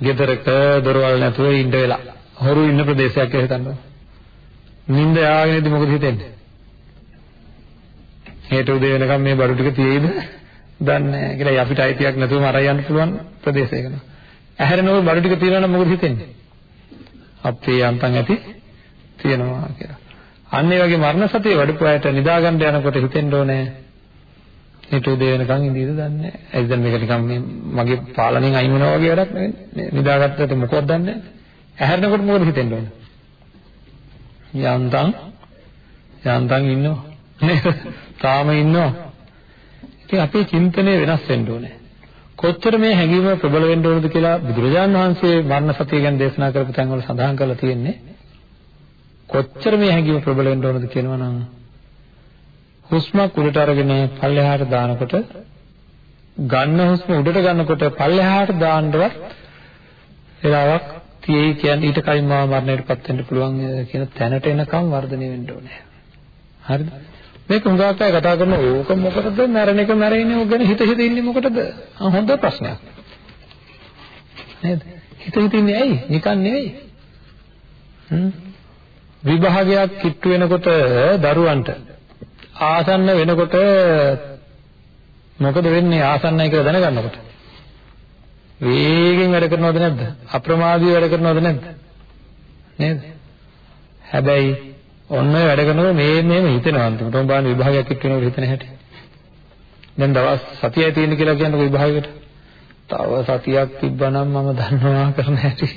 ගෙදරක දොරවල් නැතුව ඉන්න වෙලා. හොරු ඉන්න ප්‍රදේශයක් කියලා හිතන්න. නිින්ද යාගෙන ඉඳි මොකද හිතෙන්නේ? හෙට උදේ වෙනකම් මේ බඩු ටික තියෙයිද? දන්නේ නැහැ. කියලා අපිට අයිතියක් නැතුවම අරයි යන්න පුළුවන් ප්‍රදේශයක නේ. ඇහැරෙනකොට බඩු ටික තියෙනවා නම් මොකද හිතෙන්නේ? අපේ යන්තම් ඇති තියෙනවා කියලා. අන්න ඒ වගේ මරණ සතිය වඩපු අයට නිදාගන්න යනකොට හිතෙන්න ඕනේ ඊට උදේ වෙනකන් ඉඳීද දන්නේ නැහැ. ඒ දැන් මේක නිකන් මේ මගේ පාලනයෙන් අයින් වෙනවා වගේ වැඩක් නෙවෙයි. නිදාගත්තට මොකවත් දන්නේ නැහැ. ඇහැරෙනකොට මොකද හිතෙන්න ඕන? යන්තම් යන්තම් ඉන්නවා. නේද? තාම ඉන්නවා. ඉතින් අපේ චින්තනය වෙනස් වෙන්න ඕනේ. කොච්චර මේ හැඟීම ප්‍රබල වෙන්න ඕනද කියලා බුදුරජාණන් වහන්සේ මරණ සතිය ගැන දේශනා කරපු තැන්වල සඳහන් කරලා තියෙන්නේ. කොච්චර මේ හැඟීම ප්‍රබල වෙන්න ඕනද කියනවා නම් හුස්මක් උඩට අරගෙන පල්ලෙහාට දානකොට ගන්න හුස්ම උඩට ගන්නකොට පල්ලෙහාට දාන්නවත් වෙලාවක් තියෙයි කියන්නේ ඊට කලින් මාව මරණයටපත් වෙන්න පුළුවන් කියන තැනට එනකම් වර්ධනය වෙන්න ඕනේ. හරිද? මේක හුඟක් අය කතා කරන ඕක මොකටද මැරෙන එක මැරෙන්නේ ඕක ගැන හිත හිත ඉන්නේ මොකටද? හොඳ ප්‍රශ්නයක්. නේද? හිත හිත ඉන්නේ ඇයි? නිකන් නෙවෙයි. හ්ම්. විභාගයක් කිට්ටු වෙනකොට දරුවන්ට ආසන්න වෙනකොට මොකද වෙන්නේ ආසන්නයි කියලා දැනගන්නකොට? වේගෙන් වැඩ කරනවද නැද්ද? අප්‍රමාදීව වැඩ කරනවද නැද්ද? නේද? හැබැයි ඔන්න ඔය වැඩ කරනකොට මේ මේම හිතෙනවා අන්තිමට. උඹ බලන්න විභාගයක් එක්ක වෙනකොට හිතන හැටි. දැන් දවස් සතියයි තියෙන කියලා කියනකො විභාගයකට. තව සතියක් තිබ්බනම් මම දන්නවා කරන හැටි.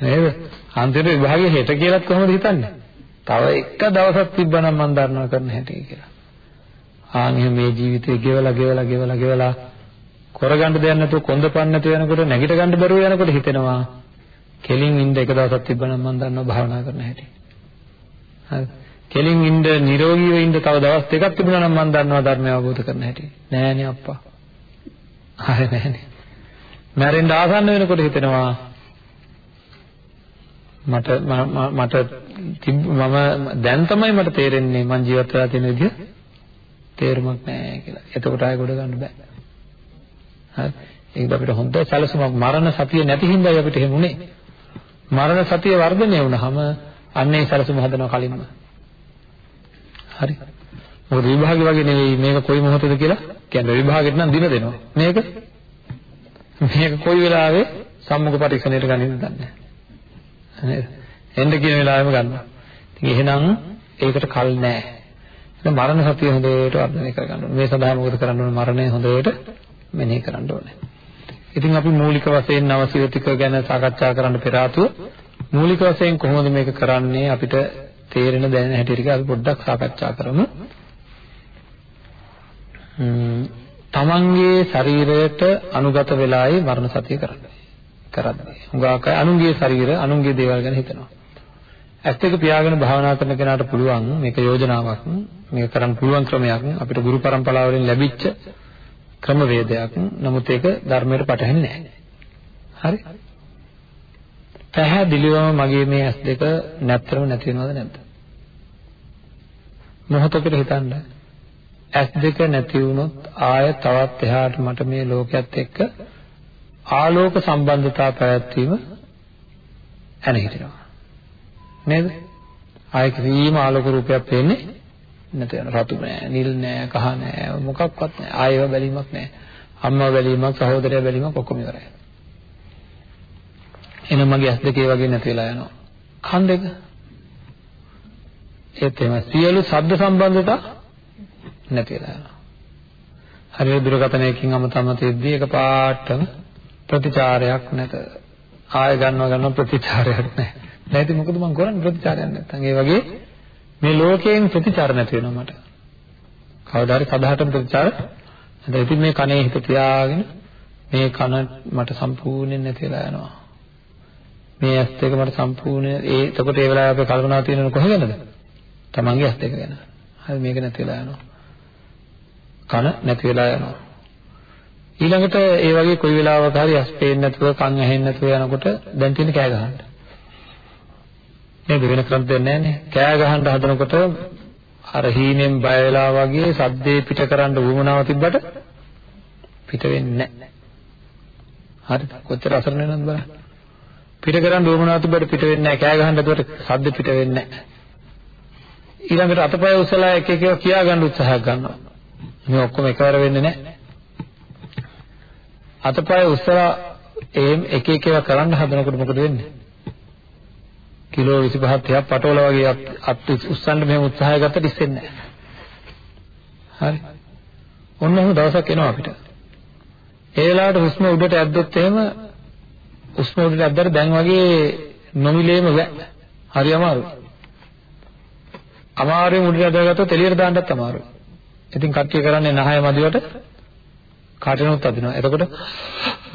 නේද? අන්තිමට විභාගය හෙට කියලාත් කොහොමද හිතන්නේ? තව එක දවසක් තිබ්බනම් මම දන්නවා කරන හැටි කියලා. ආන් මේ ජීවිතේ ගෙවලා ගෙවලා ගෙවලා ගෙවලා කරගන්න දෙයක් නැතුව කොන්දපන් නැතුව යනකොට නැගිට ගන්න බැරුව යනකොට හිතෙනවා කෙලින් ඉන්න එක දවසක් තිබ්බනම් මම දන්නවා භාවනා කරන හැටි. හරි. කෙලින් ඉන්න නිරෝගීව ඉන්න තව දවස් දෙකක් තිබුණා නම් මම දන්නවා ධර්මය අවබෝධ කරන හැටි. නෑනේ අප්පා. හරි නෑනේ. මැරෙන්න ආසන්න වෙනකොට හිතෙනවා මට මට මම දැන් තමයි මට තේරෙන්නේ මං ජීවත් වෙලා තියෙන විදිහ තේරුමක් නෑ කියලා. එතකොට ආයෙ ගොඩ ගන්න බෑ. හරි. ඒක අපිට හොඳ සැලසුමක්. මරණ සතිය නැති හින්දායි අපිට එහෙම උනේ මරණ සතිය වර්ධනය වුණාම අන්නේ සැලසුම හදනවා කලින්ම. හරි. මොකද විභාගේ වගේ නෙවෙයි මේක කොයි මොහොතද කියලා? කියන්නේ විභාගෙට නම් දින දෙනවා. මේක? මේක කොයි වෙලාවෙ සම්මුඛ පරීක්ෂණයට ගනින්න දන්නේ නැහැ. එන්න කියන වෙලාවෙම ගන්නවා. ඉතින් එහෙනම් ඒකට කල් නැහැ. එහෙනම් මරණ සතිය හොඳට වර්ධනය කරගන්න ඕනේ. මේ සඳහා මොකද කරන්න ඕනේ? මරණය හොඳට මෙනෙහි කරන්න ඕනේ. ඉතින් අපි මූලික වශයෙන් නවසිවතික ගැන සාකච්ඡා කරන්න පෙර ආතුව මූලික වශයෙන් කොහොමද මේක කරන්නේ අපිට තේරෙන දැනෙන හැටි ටික අපි පොඩ්ඩක් සාකච්ඡා කරමු. තමන්ගේ ශරීරයට අනුගත වෙලායි මරණ සතිය කරන්නේ. කරන්නේ. හුඟක් අය අනුන්ගේ ශරීර අනුන්ගේ දේවල් ගැන හිතනවා. ඇත්ත එක පියාගෙන භාවනා කරන කෙනාට පුළුවන් මේක යෝජනාවක් මේක කරන්න පුළුවන් ක්‍රමයක් අපිට ගුරු පරම්පරාවලින් ලැබිච්ච ක්‍රමවේදයක්. නමුත් ඒක ධර්මයට පටහැන්නේ නැහැ. හරි? පැහැදිලිවම මගේ මේ ඇස් දෙක නැත්තරම නැති වෙනවද නැද්ද? මොහොතකට හිතන්න. ඇස් දෙක නැති වුණොත් ආය තවත් එහාට මට මේ ලෝකයේත් එක්ක ආලෝක සම්බන්ධතා පැවැත්වීම ඇන හිටිනවා නේද ආය කිසිම ආලෝක රූපයක් පේන්නේ නැත යන රතු නෑ නිල් නෑ කහ නෑ මොකක්වත් නෑ. ආයෙව බැලීමක් නෑ. අම්මා බැලීමක් සහෝදරයා බැලීමක් ඔක්කොම ඉවරයි. එහෙනම් මගේ ඇස් දෙකේ වගේ නැති වෙලා යනවා. කන් දෙක? ඒත් එහෙම සියලු ශබ්ද සම්බන්ධතා නැති වෙලා යනවා. හරියට දුරකථනයකින් අමතම තෙද්දී එක පාටම ප්‍රතිචාරයක් නැත. ආය ගන්නවා ගන්නවා ප්‍රතිචාරයක් නැහැ නැති මොකද මම කරන්නේ? ප්‍රතිචාරයක් නැත්තම්. ඒ වගේ මේ ලෝකයෙන් ප්‍රතිචාර නැති වෙනවා මට. කවදා හරි සදාහටම ප්‍රතිචාර. නැත්නම් ඉතින් මේ කනේ හිත තියාගෙන මේ කන මට සම්පූර්ණයෙන් නැති වෙලා යනවා. මේ ඇස් දෙක මට සම්පූර්ණ ඒ එතකොට ඒ වෙලාවේ අපි කල්පනා තියෙනව කොහෙද තමන්ගේ ඇස් දෙක ගැන. හරි මේක නැති වෙලා යනවා. කන නැති වෙලා යනවා. ඊළඟට ඒ වගේ කොයි වෙලාවක හරි ඇස් පේන්නේ නැතුව කන් ඇහෙන්නේ නැතුව යනකොට දැන් තියෙන කෑ ගහන්න. නේද වෙන ක්‍රම දෙන්නේ නැහනේ කෑ ගහන්න හදනකොට අර හීනෙන් බය වෙලා වගේ සද්දේ පිට කරන්න වුමනාව තිබ්බට පිට වෙන්නේ නැහැ හරිද කොච්චර අසරණ වෙනවද බලන්න. පිට කරන්න වුමනාව තිබ්බට පිට වෙන්නේ නැහැ කෑ ගහන්න හදුවට සද්ද පිට වෙන්නේ නැහැ ඊළඟට අතපය උස්සලා එක එක කියා ගන්න උත්සාහයක් ගන්නවා. මේ ඔක්කොම එකවර වෙන්නේ නැහැ අතපය උස්සලා එහෙම එක එක ඒවා කරන්න හදනකොට මොකද වෙන්නේ? කිලෝ 25ක් 30ක් පටවල වගේ අත් උස්සන්න මෙහෙම උත්සාහය ගත්තට ඉස්සෙන්නේ නැහැ. හරි. ඔන්න ඔහොම දවසක් එනවා අපිට. ඒ වෙලාවට හුස්ම උඩට ඇද්දොත් එහෙම හුස්ම උඩට ඇද්දට දැන් වගේ නොමිලේම බෑ. හරි අමාරුයි. අමාරුවෙන් උඩට ඇදගත්තොත් එළියට දාන්නත් අමාරුයි. ඉතින් කට්ටිය කරන්නේ නහය මදිවට කාටනොත් අදිනවා. එතකොට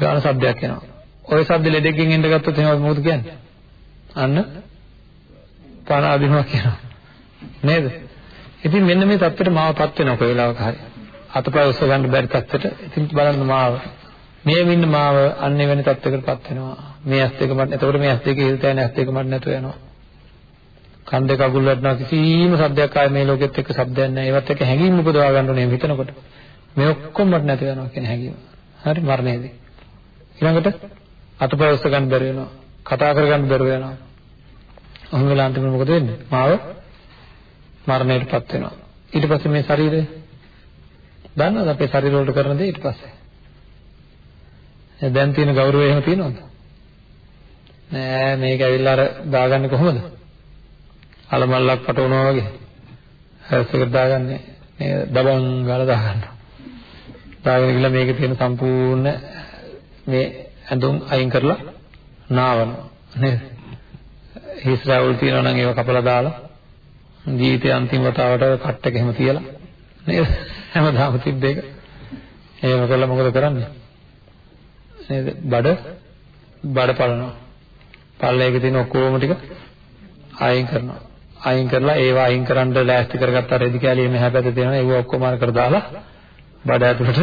ගාන සද්දයක් එනවා. ওই සද්ද ලෙඩකින් එන්න ගත්තොත් එහෙම මොකද කියන්නේ? අන්න පණ අදිනවා කියනවා. නේද? ඉතින් මෙන්න මේ தත්ත්වෙට මාවපත් වෙනවා කොයි වෙලාවක හරි. අතපය උස්ස ගන්න බැරි தත්ත්වෙට. ඉතින් බලන්න මාව. මේ වින්න මාව අන්න එවැනි தත්ත්වයකටපත් වෙනවා. මේ ඇස් දෙක මට එතකොට මේ ඇස් දෙක හිල් තැන ඇස් දෙක මට නැතු වෙනවා. කන් දෙක අගුල් වටනවා කිසිම සද්දයක් ආයේ මේ ලෝකෙත් එක්ක සද්දයක් නැහැ. ඒවත් එක්ක හැඟීම් උපදවා ගන්න ඕනේ හිතනකොට. මේ ඔක්කොම මට නැති වෙනවා කියන හැඟීම. හරි මරණයේදී. ඊළඟට අතපය උස්ස ගන්න බැරි වෙනවා. කතා කර ගන්න බැරි වෙනවා. ඔහොම වෙලා අන්තිමට මොකද වෙන්නේ? මාව මරණයටපත් වෙනවා. ඊට පස්සේ මේ ශරීරය දන්නවද අපේ ශරීර වලට කරන දේ ඊට පස්සේ? දැන් තියෙන ගෞරවය එහෙම තියෙනවද? නෑ මේක ඇවිල්ලා අර දාගන්නේ කොහොමද? අලමල්ලක් පටවනවා වගේ. හැස්සෙකට දාගන්නේ මේ දබන් ගාලා දාගන්නවා. දාගෙන ගිහලා මේකේ තියෙන සම්පූර්ණ මේ ඇඳුම් අයින් කරලා නාවනවා නේද? හිස් රැවුල් තියෙනවා නම් ඒව කපලා දාලා ජීවිතේ අන්තිම වතාවට කට් එක එහෙම තියලා නේද? හැමදාම තිබ්බ එක. එහෙම කළා මොකද කරන්නේ? නේද? බඩ බඩ පලනවා. පල්ලේ එකේ තියෙන ඔක්කොම ටික අයින් කරනවා. අයින් කරලා ඒවා අයින් කරන්න ලෑස්ති කරගත්ත රෙදි කැලිය මෙහා පැත්තේ තියෙනවා. ඒව ඔක්කොම අර කර දාලා බඩ ඇතුළට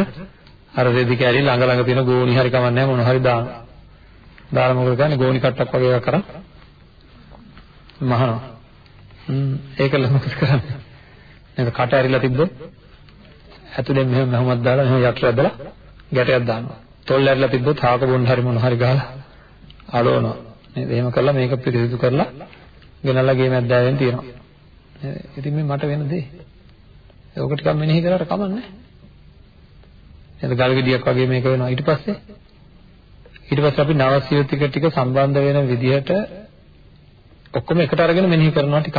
අර රෙදි කැලිය ළඟ ළඟ තියෙන ගෝණි හරි කමන්නේ මොන හරි දානවා. දාලා මොකද කරන්නේ? ගෝණි කට්ටක් වගේ එකක් කරන් මහනවා. හ්ම් ඒකල මොකද කරන්නේ? නේද කට ඇරිලා තිබ්බොත් ඇතුලෙන් මෙහෙම මහමත් දාලා මෙහෙම යට ඇදලා ගැටයක් දානවා. තොල් ඇරිලා තිබ්බොත් හාක බොන්න හරි මොන හරි ගහලා අලවනවා. නේද? එහෙම කරලා මේක පිරිසිදු කරලා ගෙනල්ලා ගේ මැද්දාවෙන් තියනවා. ඉතින් මේ මට වෙන දේ. ඒක ටිකක් මෙනෙහි කරලා කමන්නේ. නේද? ගල් ගෙඩියක් වගේ මේක වෙනවා. ඊට පස්සේ ඊට පස්සේ අපි නවසිය ටික ටික සම්බන්ධ වෙන විදිහට ඔක්කොම එකට අරගෙන මෙනෙහි කරනවා ටිකක්.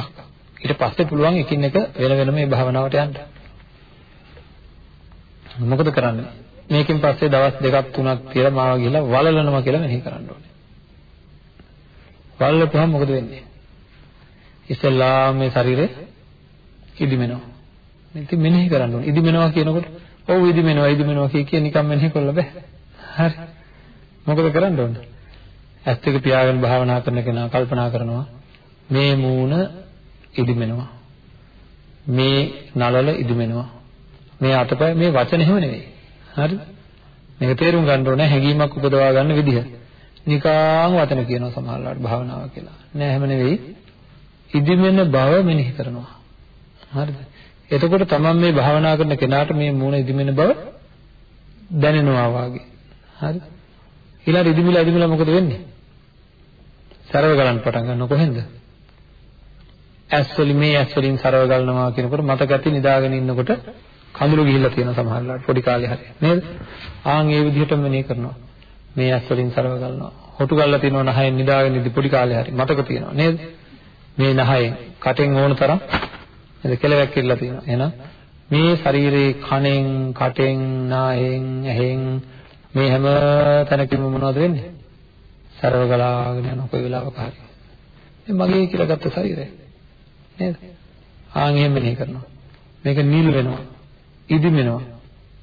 ඊට පස්සේ පුළුවන් එකින් එක වෙන වෙනම මේ භාවනාවට යන්න. මොකද කරන්නේ? මේකෙන් පස්සේ දවස් දෙකක් තුනක් තියලා මාව ගිහලා වලලනවා කියලා මෙනෙහි කරන්න ඕනේ. වලලපුවම මොකද වෙන්නේ? ඉස්සෙල්ලා මේ ශරීරය ඉදිමෙනවා. ඉතින් මෙනෙහි කරන්න ඕනේ. ඉදිමෙනවා කියනකොට ඔව් ඉදිමෙනවා ඉදිමෙනවා කිය කිය නිකන් මෙනෙහි කරලා බෑ. හරි. මොකද කරන්න ඕනේ? ඇස් දෙක පියාගෙන භාවනා කරන කෙනා කල්පනා කරනවා මේ මූණ ඉදිමෙනවා. මේ නලල ඉදිමෙනවා. මේ අතපය මේ වචන එහෙම නෙවෙයි. හරිද? මේක තේරුම් ගන්න ඕනේ හැඟීමක් උපදවා ගන්න විදිහ. නිකාං වචන කියනවා සමහරවිට භාවනාව කියලා. නෑ එහෙම නෙවෙයි. ඉදිමෙන බව මෙනෙහි කරනවා. හරිද? එතකොට තමන් මේ භාවනා කරන කෙනාට මේ මූණ ඉදිමෙන බව දැනෙනවා වාගේ. හරි. ඊළඟ ඉදිමිලා ඉදිමිලා මොකද වෙන්නේ? සරව ගලන්න පටන් ගන්න කොහෙන්ද? ඇස් වලින් මේ ඇස් වලින් සරව ගලනවා කියනකොට මතක ඇති නිදාගෙන ඉන්නකොට කඳුළු ගිහිල්ලා තියෙන සමහරලාට පොඩි කාලේ හරිය නේද? ආන් ඒ විදිහටම මෙනේ කරනවා. මේ ඇස් වලින් සරව ගලනවා. හොටු ගල්ලා තියෙනවා නහයෙන් නිදාගෙන ඉඳි පොඩි කාලේ හරිය මතක තියෙනවා නේද? මේ නහයෙන් කටෙන් ඕන තරම් නේද කෙලවැක් කිරලා තියෙනවා. එහෙනම් මේ ශරීරේ කනෙන්, කටෙන්, නායෙන්, ඇහෙන් මේ හැම තැනකම මොනවද වෙන්නේ? සරව ගලාගෙන යන කොයි වෙලාවක හරි. මේ මගේ කියලා ගත්ත ශරීරය. නේද? ආන් එහෙම මෙහෙ කරනවා. මේක නිල් වෙනවා. ඉදිමෙනවා.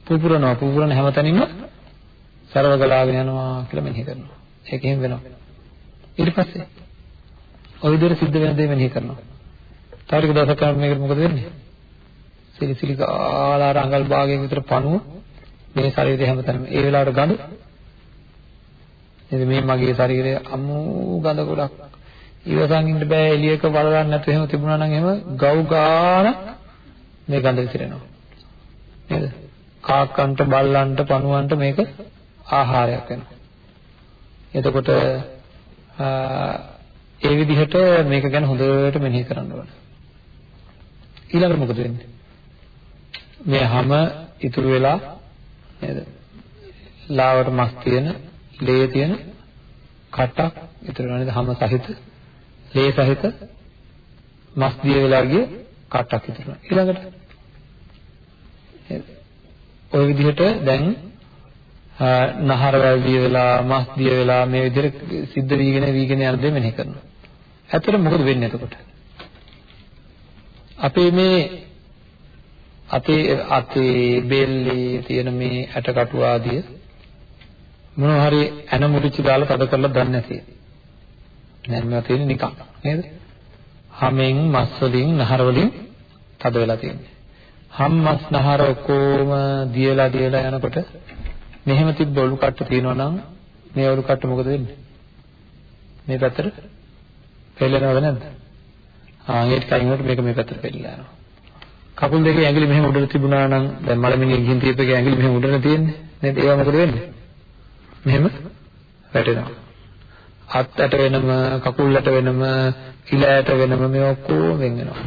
පුපුරනවා. පුපුරන හැමතැනින්ම සරව ගලාගෙන යනවා කියලා මෙනෙහි කරනවා. ඒක එහෙම වෙනවා. ඊට පස්සේ ඔය විදිහට සිද්ධ වෙන දේ මෙනෙහි කරනවා. තව ටික දවසක් කරනකොට මේකට මොකද වෙන්නේ? සිලිසිලි කාලා අඟල් භාගයෙන් විතර පණුව මේ ශරීරය හැමතැනම ඒ වෙලාවට ගඳ නේද මේ මගේ ශරීරය අමු ගඳ ගොඩක් ඉවසන් ඉන්න බෑ එළියක බලන්න නැතුව එහෙම තිබුණා නම් එහෙම ගව් ගාන මේ ගඳ විසිරෙනවා. නේද? කාක්කන්ට බල්ලන්ට පණුවන්ට මේක ආහාරයක් වෙනවා. එතකොට ඒ විදිහට මේක ගැන හොඳට මෙනෙහි කරන්න ඕනේ. ඊළඟට මොකද වෙන්නේ? මේ හැම ඉතුරු වෙලා නේද? ලාවට මස් තියෙන, ලේ තියෙන කටක් ඉතුරු වෙනවා නේද? හැම සහිත, ලේ සහිත මස් දිය වෙලා ගිය කටක් ඉතුරු වෙනවා. ඊළඟට ඔය විදිහට දැන් නහරවල් දිය වෙලා මස් දිය වෙලා මේ විදිහට සිද්ධ වීගෙන වීගෙන යන දේ මෙනෙහි කරනවා. ඇත්තට මොකද වෙන්නේ එතකොට? අපේ මේ අපේ අතේ බෙල්ලේ තියෙන මේ ඇටකටු ආදිය මොනවා හරි ඇන මුරිච්ච දාලා තද කරලා දන්නේ නැති. දැන් මේවා තියෙන්නේ නිකන් නේද? හැමෙන් මස් වලින් නහර වලින් තද වෙලා තියෙන්නේ. හම් මස් නහර ඔක්කොම දියලා දියලා යනකොට මෙහෙම තිබ්බ ඔලු කට්ට තියෙනවා නම් මේ ඔලු කට්ට මොකද වෙන්නේ? මේ පැත්තට පෙළෙනවද නැද්ද? ආ ඒක කයින් වලට මේක මේ පැත්තට පෙළලා යනවා. කකුල් දෙකේ ඇඟිලි මෙහෙම උඩට තිබුණා නම් දැන් මලමිණිය ගිහින් තියපේක ඇඟිලි මෙහෙම උඩට තියෙන්නේ නේද? ඒවා මොකද වෙන්නේ? මෙහෙම වැටෙනවා. අත්යට වෙනම කකුල්ලට වෙනම කිලයට වෙනම මේ ඔක්කොම වෙන් වෙනවා.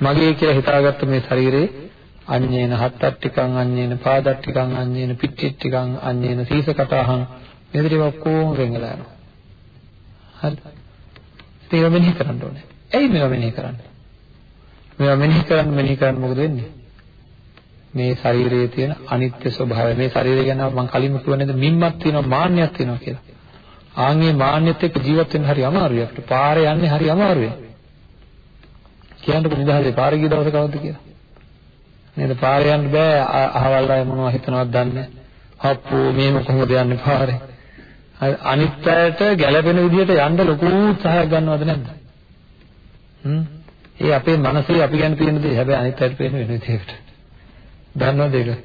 මගේ කියලා හිතාගත්ත මේ ශරීරේ අඤ්ඤේන හත්තට්ටිකං අඤ්ඤේන පාදට්ටිකං අඤ්ඤේන පිට්ටිට්ටිකං අඤ්ඤේන සීසකටහං මේ විදිහට ඔක්කොම වෙන් වෙලා යනවා. හරි. ඒක මෙනෙහි කරන්න ඕනේ. ඇයි මේවා මෙනෙහි කරන්නේ? මේවා මෙනෙහි කරන්න මෙනෙහි කරන්න මොකද වෙන්නේ? මේ ශරීරයේ තියෙන අනිත්‍ය ස්වභාවය මේ ශරීරය ගැන මම කලින්ම කිව්වා නේද මිම්මක් තියෙනවා මාන්නයක් තියෙනවා කියලා. ආන්ගේ මාන්නයත් එක්ක ජීවත් වෙන්න හරි අමාරුයි අපිට. පාරේ යන්නේ හරි අමාරුයි. කියන්නකො නිදහසේ පාරේ ගිය දවස කවද්ද කියලා. නේද පාරේ යන්න බෑ අහවල් අය මොනවද හිතනවද දන්නේ අප්පෝ මේම කොහොමද යන්නේ පාරේ. අනිත් අයට ගැළපෙන විදිහට යන්න ලොකු උත්සාහයක් ගන්නවද නැද්ද? හ්ම් ඒ අපේ මනසේ අපි ගැන තියෙන දේ හැබැයි අනිත් අයට පේන වෙන විදිහකට. දන්නවද ඒක?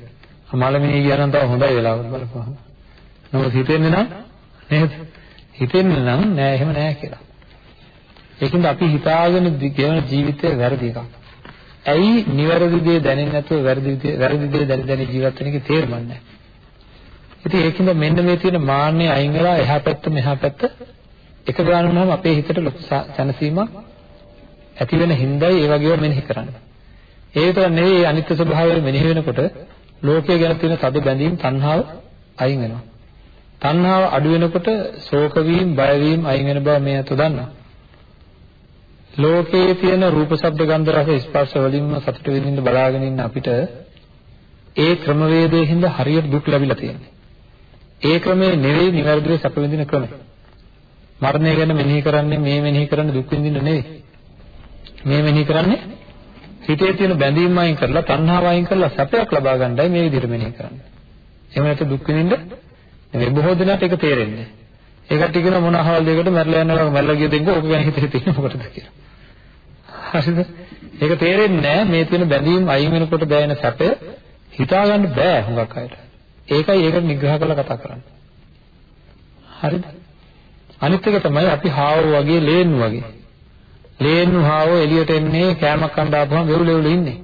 මලමිණී ගියා නම් තව හොඳයි වෙලාවට බලපුවහම. නමුත් හිතෙන්නේ නම් නේද? හිතෙන්නේ නම් නෑ එහෙම නෑ කියලා. ඒකින්ද අපි හිතාගෙන ගෙවන ජීවිතය වැරදි එකක්. ඇයි නිවැරදි දේ දැනෙන්නේ නැතුව වැරදි දේ වැරදි දේ දැන දැන ජීවත් වෙන එකේ තේරුම නැහැ. ඉතින් ඒකින්ද මෙන්න මේ තියෙන මාන්නේ අයින් වෙලා එහා පැත්ත මෙහා පැත්ත එක ගාන වුණාම අපේ හිතට ලොකු සැනසීමක් ඇති වෙන හිඳයි ඒ වගේව මෙනෙහි කරන්න. ඒ විතර නෙවෙයි අනිත්‍ය ස්වභාවය මෙනෙහි වෙනකොට ලෝකයේ ගැන තියෙන තද බැඳීම් තණ්හාව අයින් වෙනවා. තණ්හාව අඩු වෙනකොට ශෝක වීම, බය වීම අයින් වෙන බව මේ අත දන්නවා. ලෝකයේ තියෙන රූප, ශබ්ද, ගන්ධ, රස, ස්පර්ශ වලින්ම සතුට විඳින්න බලාගෙන ඉන්න අපිට ඒ ක්‍රමවේදයෙන් හින්දා හරියට දුක් ලැබිලා තියෙනවා. ඒ ක්‍රමේ නෙවෙයි නිවැරදිව සැප විඳින ක්‍රමය. මරණය ගැන මෙනෙහි කරන්නේ මේ මෙනෙහි කරන්නේ දුක් විඳින්න නෙවෙයි. මේ මෙනෙහි කරන්නේ හිතේ තියෙන බැඳීම් අයින් කරලා තණ්හාව අයින් කරලා සැපයක් ලබා ගන්නයි මේ විදිහට මෙනෙහි කරන්නේ. එහෙම නැත්නම් දුක් විඳින්න මේ බොහෝ දෙනාට ඒක තේරෙන්නේ. ඒකට කියන මොන අහවල් දෙයකට මැරලා යනවා මැරලා ගිය දෙංග ඕක ගැන හිතේ තියෙන මොකටද කියලා. හරිද? ඒක තේරෙන්නේ නැහැ මේ තියෙන බැඳීම් අයින් වෙනකොට දැනෙන සැපය හිතා ගන්න බෑ හුඟක් අයට. ඒකයි ඒකට නිග්‍රහ කරලා කතා කරන්නේ. හරිද? අනිත් එක තමයි අපි හාව වගේ ලේන්නු වගේ. ලේන්නු හාවෝ එළියට එන්නේ කෑමක් කන්න ආපුවම වෙවුල වෙවුල ඉන්නේ.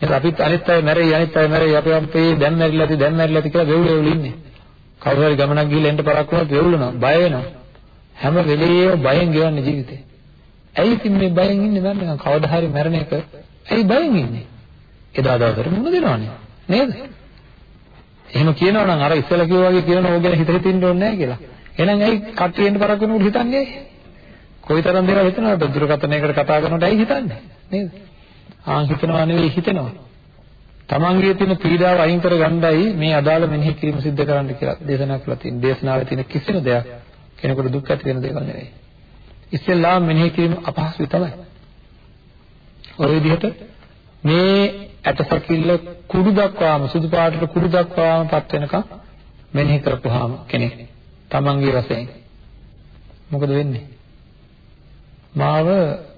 එහෙනම් අපිත් අනිත් අය මැරෙයි අනිත් අය මැරෙයි අපි අපේ දැන් මැරිලා ඇති දැන් මැරිලා ඇති කියලා වෙවුල වෙවුල ඉන්නේ. කවුරු හරි ගමනක් ගිහලා එන්න පරක් වුණොත් වෙවුලනවා බය වෙනවා. හැම වෙලේම බයෙන් ගෙවන්නේ ජීවිතේ. ඇයි ඉතින් මේ බයෙන් ඉන්නේ මම කවදා හරි මැරෙන එක ඇයි බයෙන් ඉන්නේ? එදා දවසට මුණ දෙනවනේ. නේද? එහෙම කියනවා නම් අර ඉස්සෙල්ලා කිව්වා වගේ කියනවා ඕක ගැන හිත හිතින්න ඕනේ නැහැ කියලා. එහෙනම් ඇයි කට්ටියෙන්ට පරක් වෙනකොට හිතන්නේ ඇයි? කොයිතරම් දේවල් හිතනවද දුරකථනයකට කතා කරනකොට ඇයි හිතන්නේ? නේද? ආන් හිතනවා නෙවෙයි හිතෙනවා. තමන්ගේ තියෙන පීඩාව අයින් කර ගන්නයි මේ අදාළ මෙනෙහි කිරීම සිද්ධ කරන්න කියලා දේශනා කළා තියෙන. දේශනාවේ තියෙන කිසිම දෙයක් කෙනෙකුට දුක් ඇති වෙන දේවල් නෙවෙයි. ඉස්සෙල්ලා මෙනෙහි කිරීම අපහසුයි තමයි. ඔය විදිහට මේ ඇටසකිල්ල කුඩු දක්වාම සුදු පාටට කුඩු දක්වාම පත් වෙනකම් මෙනෙහි කරපුවාම කෙනෙක් තමන්ගේ වශයෙන් මොකද වෙන්නේ? මාව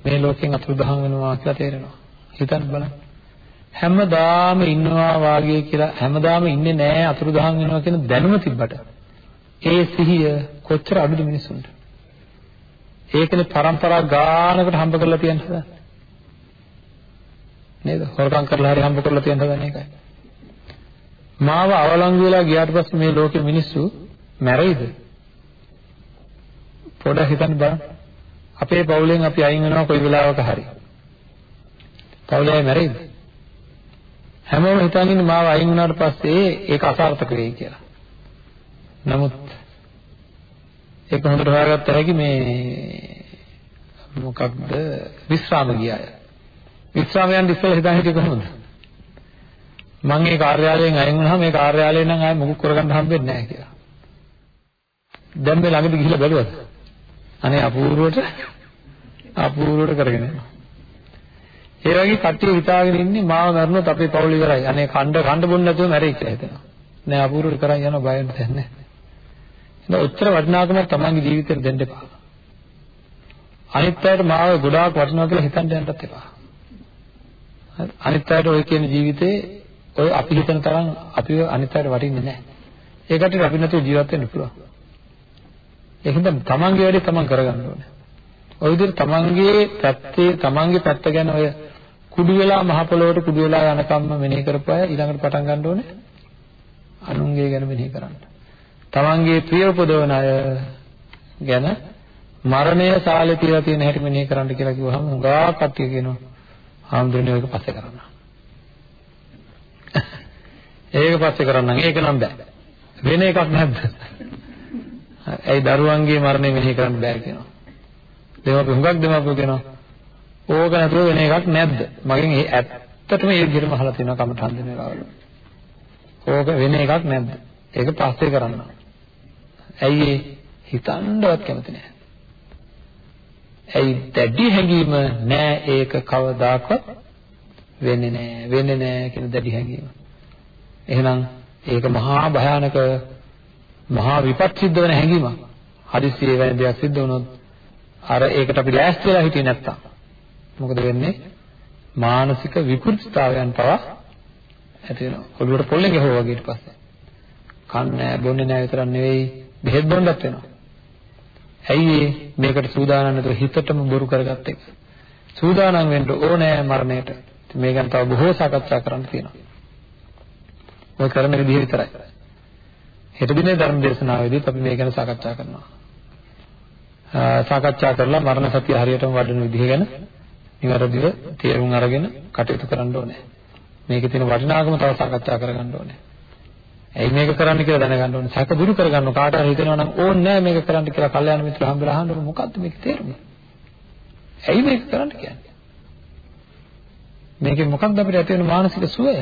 මේ ලෝකෙන් අතුරුදහන් වෙනවා කියලා තේරෙනවා. හිතන්න බලන්න. හැමදාම ඉන්නවා වාගේ කියලා හැමදාම ඉන්නේ නැහැ අතුරුදහන් වෙනවා කියන දැනුම තිබ්බට ඒ සිහිය කොච්චර අඩුද මිනිස්සුන්ට. ඒකනේ પરම්පරා ගානකට හම්බ කරලා තියෙන හදන්නේ. නේද? හොරකම් කරලා හරි හම්බ කරලා තියෙන හදන්නේ ඒකයි. මාව අවලංගු වෙලා ගියාට පස්සේ මේ ලෝකෙ මිනිස්සු මැරෙයිද? පොඩ්ඩක් හිතන්න බලන්න. අපේ පවුලෙන් අපි අයින් වෙනවා කොයි වෙලාවක හරි. පවුලේ මැරෙයිද? හැමෝම හිතන් ඉන්නේ මාව අයින් වුණාට පස්සේ ඒක අසාර්ථක වෙයි කියලා. නමුත් ඒක හොඳට හොයාගත්ත හැකි මේ මොකක්ද විශ්‍රාම ගියාය. විශ්‍රාම යන්න ඉස්සෙල්ලා හිතන් හිටියේ කොහොමද? මම මේ කාර්යාලයෙන් අයින් වුණාම මේ කාර්යාලේ නම් ආයෙ මොකක් කරගන්න හම්බෙන්නේ නැහැ කියලා. දැන් මේ ළඟදී ගිහිල්ලා බැලුවද? අනේ අපූර්වට අපූර්වට කරගෙන යනවා. ඒ වගේ කට්ටිය හිතාගෙන ඉන්නේ මාව මරනොත් අපේ පවුල ඉවරයි. අනේ කණ්ඩ කණ්ඩ බොන්න නැතුව මැරෙයි කියලා හිතනවා. නෑ අපූර්වට කරන් යනවා බය වෙන්න දෙයක් නෑ. ඒක උත්තර වටිනාකමක් තමන්ගේ ජීවිතේට දෙන්න එපා. අනිත් අයට මාව ගොඩාක් වටිනවා කියලා හිතන්න යන්නත් එපා. අනිත් අයට ඔය කියන ජීවිතේ ඔය අපි හිතන තරම් අපිව අනිත් අයට වටින්නේ නැහැ. ඒකට අපි නැතුව ජීවත් වෙන්න පුළුවන්. ඒකෙන්ද තමන්ගේ වැඩේ තමන් කරගන්න ඕනේ. ඔය විදිහට තමන්ගේ පැත්තේ තමන්ගේ පැත්ත ගැන ඔය කුඩු වෙලා මහ පොළොවට කුඩු වෙලා යනකම්ම මෙනෙහි කරපු අය ඊළඟට පටන් ගන්න ඕනේ අනුන්ගේ ගැන මෙනෙහි කරන්න. තමන්ගේ ප්‍රිය උපදවන අය ගැන මරණය සාලේ තියලා තියෙන හැටි මෙනෙහි කරන්න කියලා කිව්වහම හුඟා කට්ටිය කියනවා හාමුදුරනේ ඔයක පස්සේ කරන්න. ඒක පස්සේ කරන්නම් ඒක නම් බෑ. වෙන එකක් නැද්ද? ඇයි දරුවන්ගේ මරණය මෙනෙහි කරන්න බෑ කියනවා. දෙමාපිය හුඟක් දෙමාපිය කියනවා ඕක නැතුව වෙන එකක් නැද්ද? මගෙන් ඒ ඇත්තටම ඒ විදිහටම අහලා තියෙනවා කමටහන් දෙන වෙලාවල. ඕක වෙන එකක් නැද්ද? ඒක පස්සේ කරන්න. ඇයි හිතන්නවත් කැමති නැහැ. ඇයි දැඩි හැඟීම නෑ ඒක කවදාකවත් වෙන්නේ නෑ වෙන්නේ නෑ කියන දැඩි හැඟීම. එහෙනම් ඒක මහා භයානක මහා විපත් සිද්ධ වෙන හැඟීමක්. හදිස්සියේ වෙන දෙයක් සිද්ධ වුණොත් අර ඒකට අපි ලෑස්ති වෙලා හිටියේ නැත්තම් මොකද වෙන්නේ? මානසික විකෘතිතාවයන් පවා ඇති වෙනවා. ඔළුවට පොල්ලෙන් ගහුවා වගේ ඊට පස්සේ. කන්නේ බොන්නේ නැහැ විතරක් නෙවෙයි බෙහෙත් බොන්නත් වෙනවා. ඇයි මේකට සූදානම් නැතුව හිතටම බොරු කරගත්ත එක. සූදානම් වෙන්න ඕනෑ මරණයට. මේ ගැන තව බොහෝ සාකච්ඡා කරන්න තියෙනවා. ඔය කරන විදිහ විතරයි. හෙට දිනේ ධර්ම දේශනාවේදීත් අපි මේ ගැන සාකච්ඡා කරනවා. සාකච්ඡා කරලා මරණ සතිය හරියටම වඩන විදිහ ගැන නිවැරදිව තේරුම් අරගෙන කටයුතු කරන්න ඕනේ. මේකේ තියෙන වටිනාකම තව සාකච්ඡා කරගන්න ඕනේ. ඇයි මේක කරන්න කියලා දැනගන්න ඕනේ. සැක දුරු කරගන්න කාට හරි හිතෙනවා නම් ඕනේ නෑ මේක කරන්න කියලා කල්යාණ මිත්‍ර හම්බෙලා අහන්න මොකද්ද මේකේ තේරුම? ඇයි මේක කරන්න කියන්නේ? මේකෙන් මොකක්ද අපිට ඇති වෙන මානසික සුවය?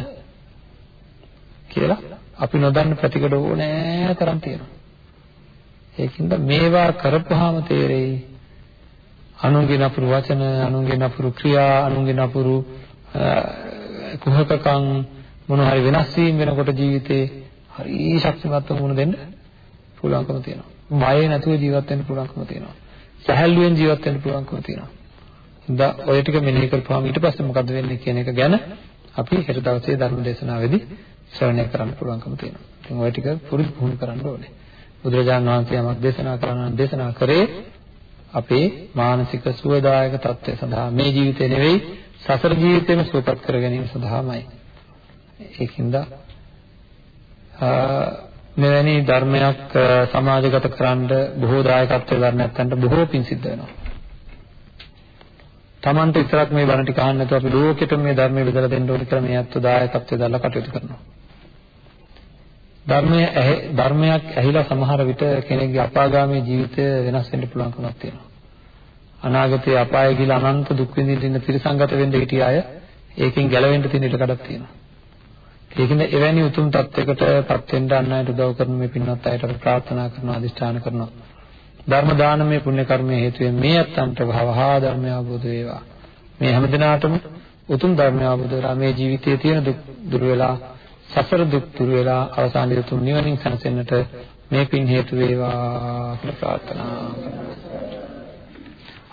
කියලා අපි නොදන්න පැතිකඩ ඕනෑ තරම් තියෙනවා. ඒකින්ද මේවා කරපුවාම තේරෙයි අනුන්ගේ නපුරු වචන, අනුන්ගේ නපුරු ක්‍රියා, අනුන්ගේ නපුරු කුහකකම් මොන හරි වෙනස් වීම වෙනකොට ජීවිතේ හරි ශක්තිමත්ව මුණ දෙන්න පුළුවන්කම තියෙනවා. බය නැතුව ජීවත් වෙන්න පුළුවන්කම තියෙනවා. සැහැල්ලුවෙන් ජීවත් වෙන්න පුළුවන්කම තියෙනවා. දා ඔය ටික මෙනෙහි කරපුවාම ඊට පස්සේ මොකද වෙන්නේ කියන එක ගැන අපි හෙට දවසේ ධර්ම දේශනාවේදී ශ්‍රවණය කරන්න පුළුවන්කම තියෙනවා. ඉතින් ඔය ටික පුරුදු පුහුණු කරන්න ඕනේ. බුදුරජාණන් වහන්සේ යමක් දේශනා කරනවා දේශනා කරේ අපේ මානසික සුවදායක තත්ත්වය සඳහා මේ ජීවිතේ නෙවෙයි සසර ජීවිතේම සුවපත් කර ගැනීම සඳහාමයි. ඒකින්ද මෙවැනි ධර්මයක් සමාජගත කරන්න බොහෝ දායකත්වයෙන් ගන්න නැත්නම් බොහෝ පින් සිද්ධ වෙනවා. Tamante විතරක් මේ බණ ටික අහන්න නැතුව අපි ලෝකෙටම මේ ධර්මය බෙදලා දෙන්න ඕනි කියලා මේ අත්ව දායකත්වයෙන් දාලා කටයුතු කරනවා. ධර්මය ධර්මයක් ඇහිලා සමහර විට කෙනෙක්ගේ අපාගාමී ජීවිතය වෙනස් වෙන්න පුළුවන්කමක් තියෙනවා. අනාගතයේ අපාය ගිහලා අනන්ත දුක් විඳින්න තිරසංගත වෙන්න හිටිය අය ඒකෙන් ගැලවෙන්න තියෙන ඉඩ කඩක් තියෙනවා. ඒකින්ද එවැනි උතුම් තත්යකටපත් වෙන්න අන් අයට උදව් කරන මේ පින්වත් අයට අපි ප්‍රාර්ථනා කරනවා අදිෂ්ඨාන කරනවා. ධර්ම දානමය පුණ්‍ය කර්මයේ හේතුවෙන් මේ අත්තන්ට භවහා ධර්මය අවබෝධ වේවා. මේ හැමදිනාටම උතුම් ධර්මය අවබෝධ කරලා මේ ජීවිතයේ තියෙන දුක් දුර වෙලා සසර දුක් දුර වෙලා අවසානයේ උතුම් නිවනින් සැනසෙන්නට මේ පින් හේතු වේවා කියලා ප්‍රාර්ථනා කරනවා.